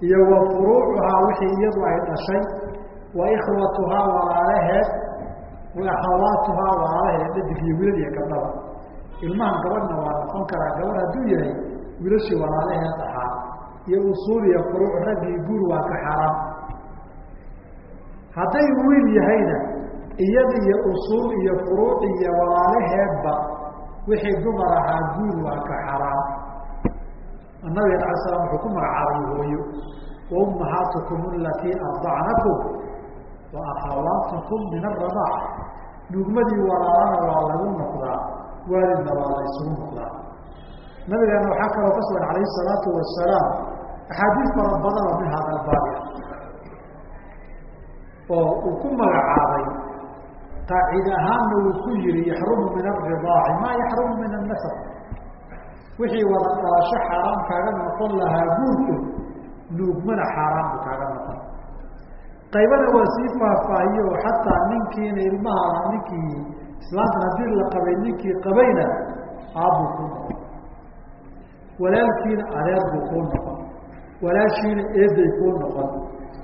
iyo wa furuucuhaa wixii iyadu ay dhashay wa ikhwatuhaa walaalaheed wa akhawaatuhaa walaalaheed dhadig iyo wiilal iyo gabdhaba ilmahan gabadhna waa noqon karaa gabadh hadduu yahay wiilashii walaalaheed ahaa iyo usuul iyo furuuc raggii guur waa ka xaraam hadday wiil yahayna iyada iyo usuul iyo furuuc iyo walaalaheedba wixii dumar ahaa guur waa ka xaraam. Nabigeen ala slam wuxuu ku magacaabay hooyo wa ummahaatukum alatii ardacnakum wa akhawaatukum min aradaac nuugmadii walaalana waa lagu noqdaa waalidna waa la isugu noqdaa. Nabigeena waxaa kaloo ka sugan calayhi salaatu wasalaam axaadiis fara badan oo min hada albaabi oo uu ku magacaabay qaacid ahaanna uu ku yihi yaxrumu min aridaaci maa yaxrumu min annasab. Wixii wada dhalasho xaaraam kaaga noqon lahaa guurku nuugmana xaaraam bu kaaga noqon. Qaybada waa sii faahfaahiye xataa ninkiina ilmaha ninkii islaantan haddii la qabay ninkii qabayna aabbuu kuu noqon. Walaalkiina adeer buu kuu noqon. Walaashiina eeday kuu noqon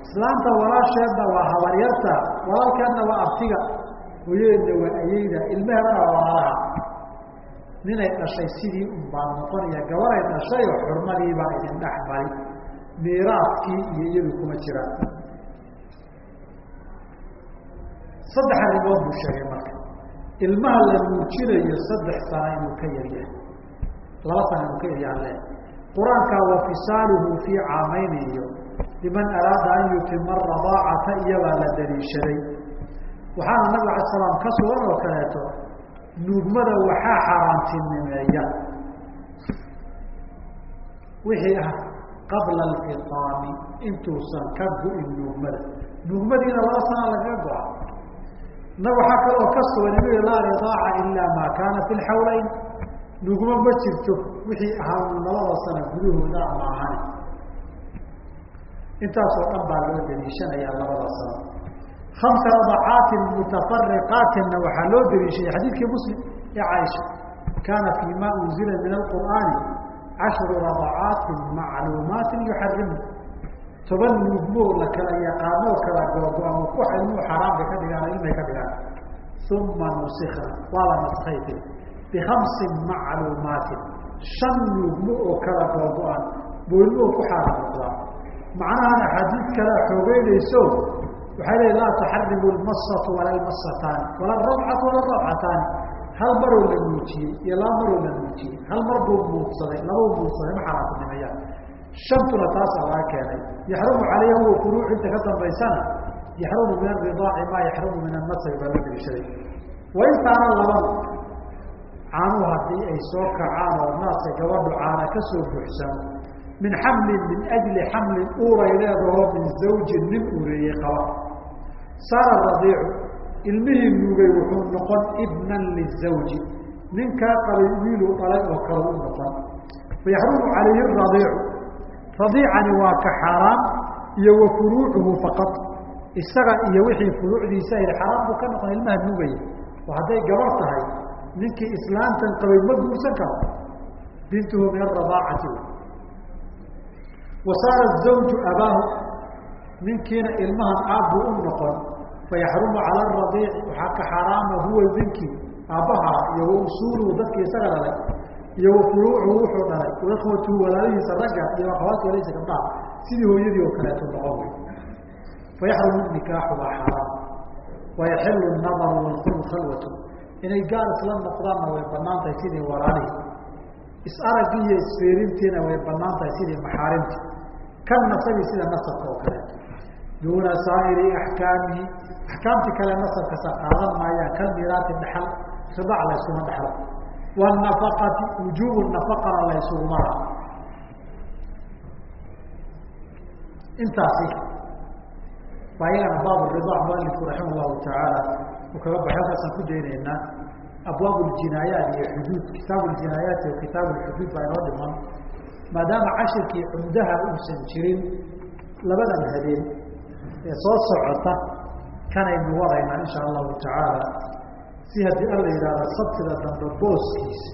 islaanta walaasheedna waa habaryarta walaalkeedna waa abtiga. Hooyadeedna waa ayeyda ilmaheedana waa walaalaha. Ninay dhashay sidii un baa noqonaya gabaray dhashay oo xurmadii baa idin dhex mari miiraadkii iyo iyadu kuma jiraan saddex arrimood buu sheegay marka. Ilmaha la muujinayo saddex sana inuu ka yaryahay laba sana inuu ka yaryahan le qur'aankaa wa fisaaluhu fii caamayni iyo liman araada an yutima radaacata iyabaa la daliishaday waxaana nabig ala salaam ka sugan oo kaleeto nuugmada waxaa xaaraantinimeeya wixii ah qabla alfitaami intuusan ka go-in nuugmada. Nuugmadiina laba sana lagaga go-a na waxaa kaloo ka sugan inuu laa ridaaca ilaa maa kaana fi lxawleyn nuugmo ma jirto wixii ahaa labada sana gudahooda ama ahani intaasoo dhan baa loo daliishanayaa labada sano. Hamsa radacaatin mutafariqaatinna waxaa loo daliishayay xadiidkii muslim ee caaisha. Kaana fii unzila min alqur'aani cashru radacaatin macluumaatin yuxarimu toban nuugmoo la kala yaqaanoo kala googo-an ku ilmuu xaaraan bay ka dhigaan ilmay ka dhigaan. Uma nusikna waa la naskaytay bihamsin macluumaatin. Shan nuugmo oo kala googo-an buu ilmuhu ku xaaraan noqdaa macnahan axaadiid kalea xoogeynayso waxay leeyi laa taxarimu lmasatu wala lmasataani wala rabcatu wala rabcataani hal maroo la muujiyey iyo laba maroo la muujiyey. Hal mar buu muudsaday labau muudsaday ma xaaraantinimayaan shantuna taasaa laga keenay. Yaxrumu calayha huwa furuuc inta ka dambaysana yaxrumu min aridaaci maa yaxrumu min annasabi baa la deliishaday wain kaana labada caanuhu haddii ay soo kacaan oo naaska gabadhu caana ka soo buuxsamo min xamlin min ajli xamlin uuray min zawjin nin uureeyey qaba saara radiicu ilmihii nuugay wuxuu noqon ibnan lizawji ninkaa qabay wiiluu dhalay oo kale u noqon fayaxrumu calayhi radiicu radiicani waa ka xaaraan iyo wa furuucuhu faqad isaga iyo wixii furuucdiisa ay xaaraan buu ka noqon ilmaha nuugaya oo hadday gabar tahay ninkii islaantan qabay ma guursan karo bintuhu min aradaacati wasaara zawju abaahu ninkiina ilmahan aabbuu u noqon fayaxrumu cala aradiici waxaa ka xaaraama huwa ninkii aabbahaa iyo wa usuuluhu dadkii isaga dhalay iyo wa furuucuhu wuxuu dhalay wakhwatuhu walaalihiisa ragga iyo akhawaatu walaysa gabdhaha sidii hooyadii oo kaleeto noqon wey fayaxrumu nikaaxu waa xaaraam wayaxilu nadaru walkulu khalwatu inay gaar isla noqdaanna way bannaan tahay sidii walaalihii is-aragii iyo isfeerintiina way bannaan tahay sidii maxaarimtii kan nasabi sida nasabka oo kaleeto duuna saa'iri axkaamihi axkaamtii kale nasabkasa qaadan maayaan kal miraati dhaxal ridac laysuma dhexlo wanafaqati wujuubu nafaqana laysuguma intaasi baa iyagana baab ridac mualifku raxima allahu tacaala uu kaga baxay halkaasaan ku daynaynaa abwaab ljinaayaat iyo xuduud kitaabu ljinaayaat iyo kitaabu lxuduud baa inoo dhiman maadaama cashirkii cumdaha uusan jirin labadan habeen ee soo socota kanaynu wadaynaa insha allahu tacaala. Si haddii alla yidhahda sabtida dambe booskiisa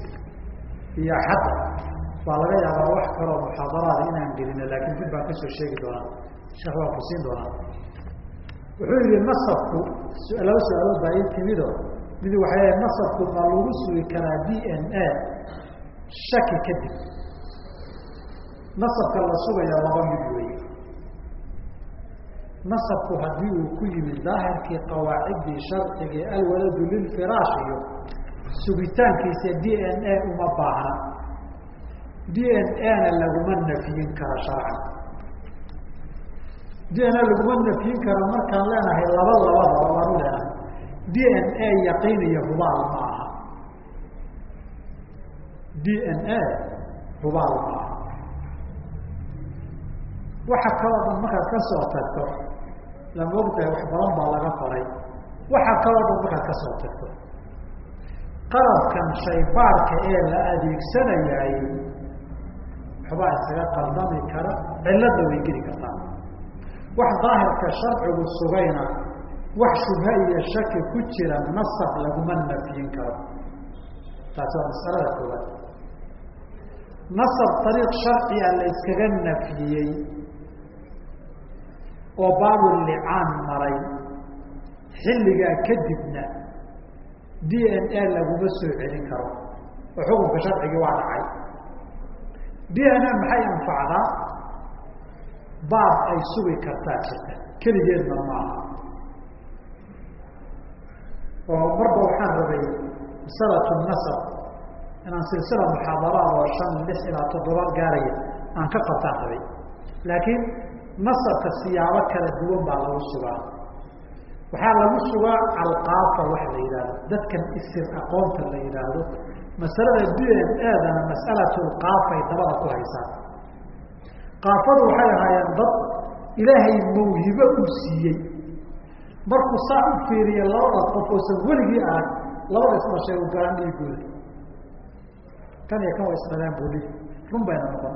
iyo xadda baa laga yaabaa wax kaloo muxaadaraada inaan gelino laakiin dib baan ka soo sheegi doonaa. Sheekh waan ku siin doonaa. Wuxuu yihi nasabku laba su'aalood baa ii timido mid waxay nasabku ma lagu sugi karaa d n a shaki kadib nasabka la sugaya laba mid weeye nasabku haddii uu ku yimid daahirkii qawaaciddii sharcigii alwaladu lilfiraash iyo sugitaankiisa d n a uma baahna. D n a-na laguma nafyin karo sharcan. D n a laguma nafyin karo markaan leenahay laba labadaba waanu leenahay d n a yaqiin iyo hubaal ma aha. D n a hubaal ma waxa kaloo dhan markaad ka soo tagto lama ogtahay wax badan baa laga qoray waxa kaloo dhan markaad ka soo tagto. Qalabkan shaybaarka ee la adeegsanayaay waxbaa isaga qaldami kara cilladna way geli kartaa. Wax daahirka sharcigu sugayna wax shubha iyo shaki ku jira nasab laguma nafyin karo. Taasi waa masalada koowaad. Nasab ariiq sharciga la yskaga nafyiyey oo baabul licaan maray. Xilligaa kadibna d n a laguma soo celin karo. Oo xukunka sharcigii waa dhacay. D n a maxay anfacdaa? Baab ay sugi kartaa jirta. Keligeedna maaha oo marba waxaan rabay masalatu nasab. Inaan silsila muxaadaraad oo shan lix ilaa toddoba gaaraya aan ka qabtaan rabay. Laakiin nasabka siyaabo kala duwan baa lagu sugaa waxaa lagu sugaa alqaafa waxa la yidhahdo dadkan isir aqoonta la yidhaahdo masalada d n aadana mas'alatu lqaafay dabada ku haysaan qaafadu waxay ahaayeen dad ilaahay mawhibo uu siiyey. Markuu saa u fiiriya labada qof oosan weligii arag labada isdhashay u galaan dhiigooda. Kan iyo kan wa isdhaleen dhig run bayna noqon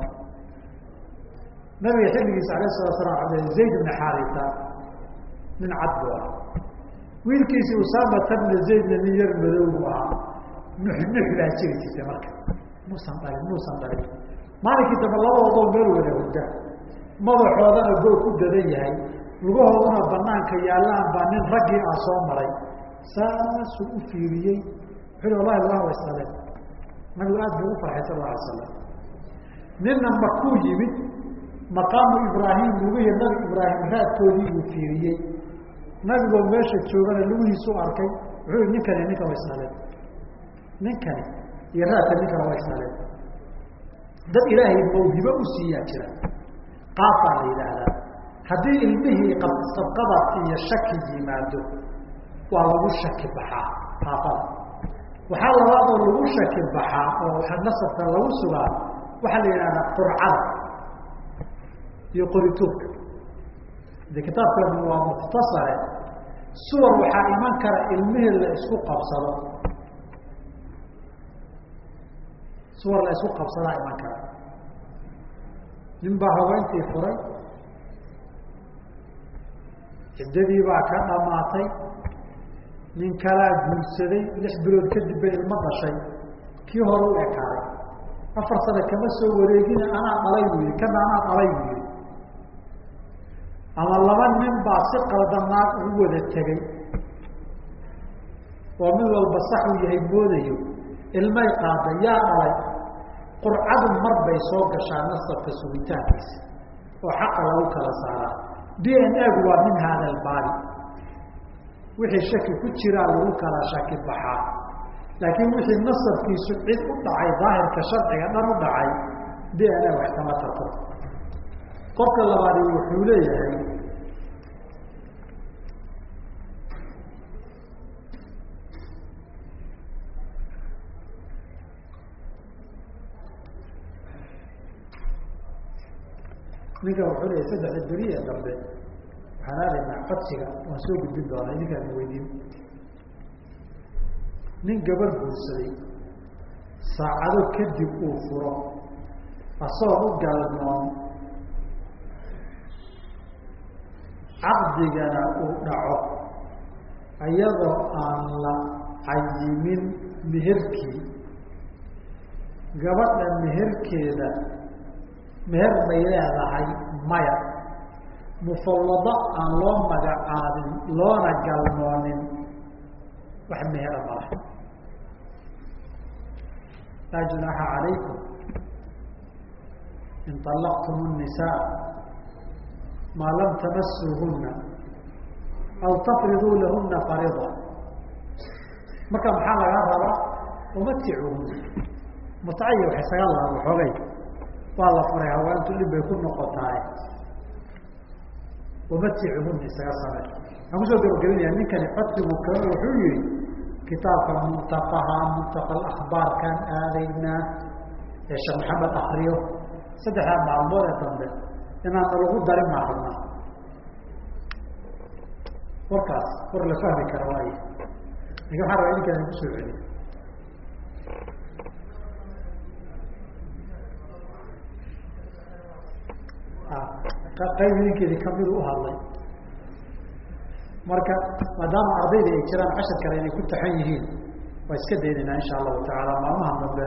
nabiga xilligiisa alayh salatu abd zayd bna xaarisa nin cad buu ahaa. Wiilkiisi usaamata bna zaydna nin yar madow buu ahaa. Nux nux baa jiri jirtay marka. Muusan dhalin muusan dhalin maalinkii dambe labadoodoo meel wada hurda madaxoodana goo ku dadan yahay. Lugahooduna banaanka yaallaan baa nin raggii ah soo maray. Saasuu u fiiriyey. Wuxuu wallahi wa isdhaleen nabigu aad buu u farxay sal la alay slam ninna makuu yimid maqaamu ibraahim lugihi nabi ibraahim raadkoodii buu fiiriyey. Nabigoo meesha joogana lugihiisu arkay wuxuu yihi ninkani ninkan wa isdhaleen ninkani iyo raadka ninkana wa isdhaleen dad ilaahay mawhibo u siiyaa jira. Qaafaa la yidhaahdaa. Haddii ilmihii sabqadad iyo shaki yimaado waa lagu shaki baxaa qaafada. Waxaa labaadoo lagu shaki baxaa oo nasabka lagu sugaa waxaa la yidhahdaa qurcada iyo qorituurka de kitaabkeenu waa mukhtasare suwar waxaa iman kara ilmihii la isku qabsado. Suwar la isku qabsadaa iman kara. Nin baa haweentii furay. Ciddadii baa ka dhamaatay. Nin kalaa guursaday. Lix bilood kadib bay ilmo dhashay. Kii hore u ekaaday. Afar sane kama soo wareegina anaa dhalay buu yihi kana anaa dhalay buu yihi ama laba nin baa si qaldanaad ugu wada tegey oo mid walba sax uu yahay moodayo ilmay qaada yaa dhalay. Qurcadu mar bay soo gashaa nasabka sugitaankiisa oo xaqa lagu kala saaraa. D n a gu waa min hada albaabi wixii shaki ku jiraa lagu kala shaki baxaa laakiin wixii nasabkiisu cid u dhacay daahirka sharciga dhan u dhacay d n a wax kama tarto qofka labaadi wuxuu leeyahay ninkan wuxuu leeyahay saddexda beri ee dambe waxaan aadaynaa codsiga waan soo gudbin doonaa idinkaan weydiin. Nin gabar guursaday saacado kadib uu furo asagoo u galmoon caqdigana uu dhaco iyadoo aan la cayimin meherkii gabadha meherkeeda meher bay leedahay maya mufawado aan loo magacaabin loona galmoonin wax mehera mala laa junaaxa calaykum in طalaqtum الnisaa maa lam tamasuuhuna aw tafriduu lahuna farida marka maxaa lagaa rabaa umaticuhuna mutcaya wax isaga laa waxoogay waa la furay haweentu dhib bay ku noqotaay umaticuhuna isaga samey waxaan ku soo gabagalinaya ninkani codsigu kale wuxuu yihi kitaabka muntaqaha muntaqa akhbaarkaan aadaynaa ee sheekh maxamed akriyo saddexdaa maalmood ee dambe inaan lagu darin maarabna warkaas war la fahmi karo waay laakiin waxaa rabaa idinkaan ku soo celiyo ah, qayb idinkeedi kamidu uhadlay marka maadaama ardayda ay jiraan cashar kale inay ku taxan yihiin waa iska daynaynaa insha allahu tacaala maalmahan dambe.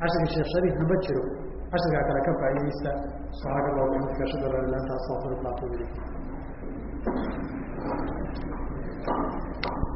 Casharka sheekh shariifna ma jiro casharkaa kale ka faa'iidaysa subxaana allah bihamdika ashhadu an laa ilaha illa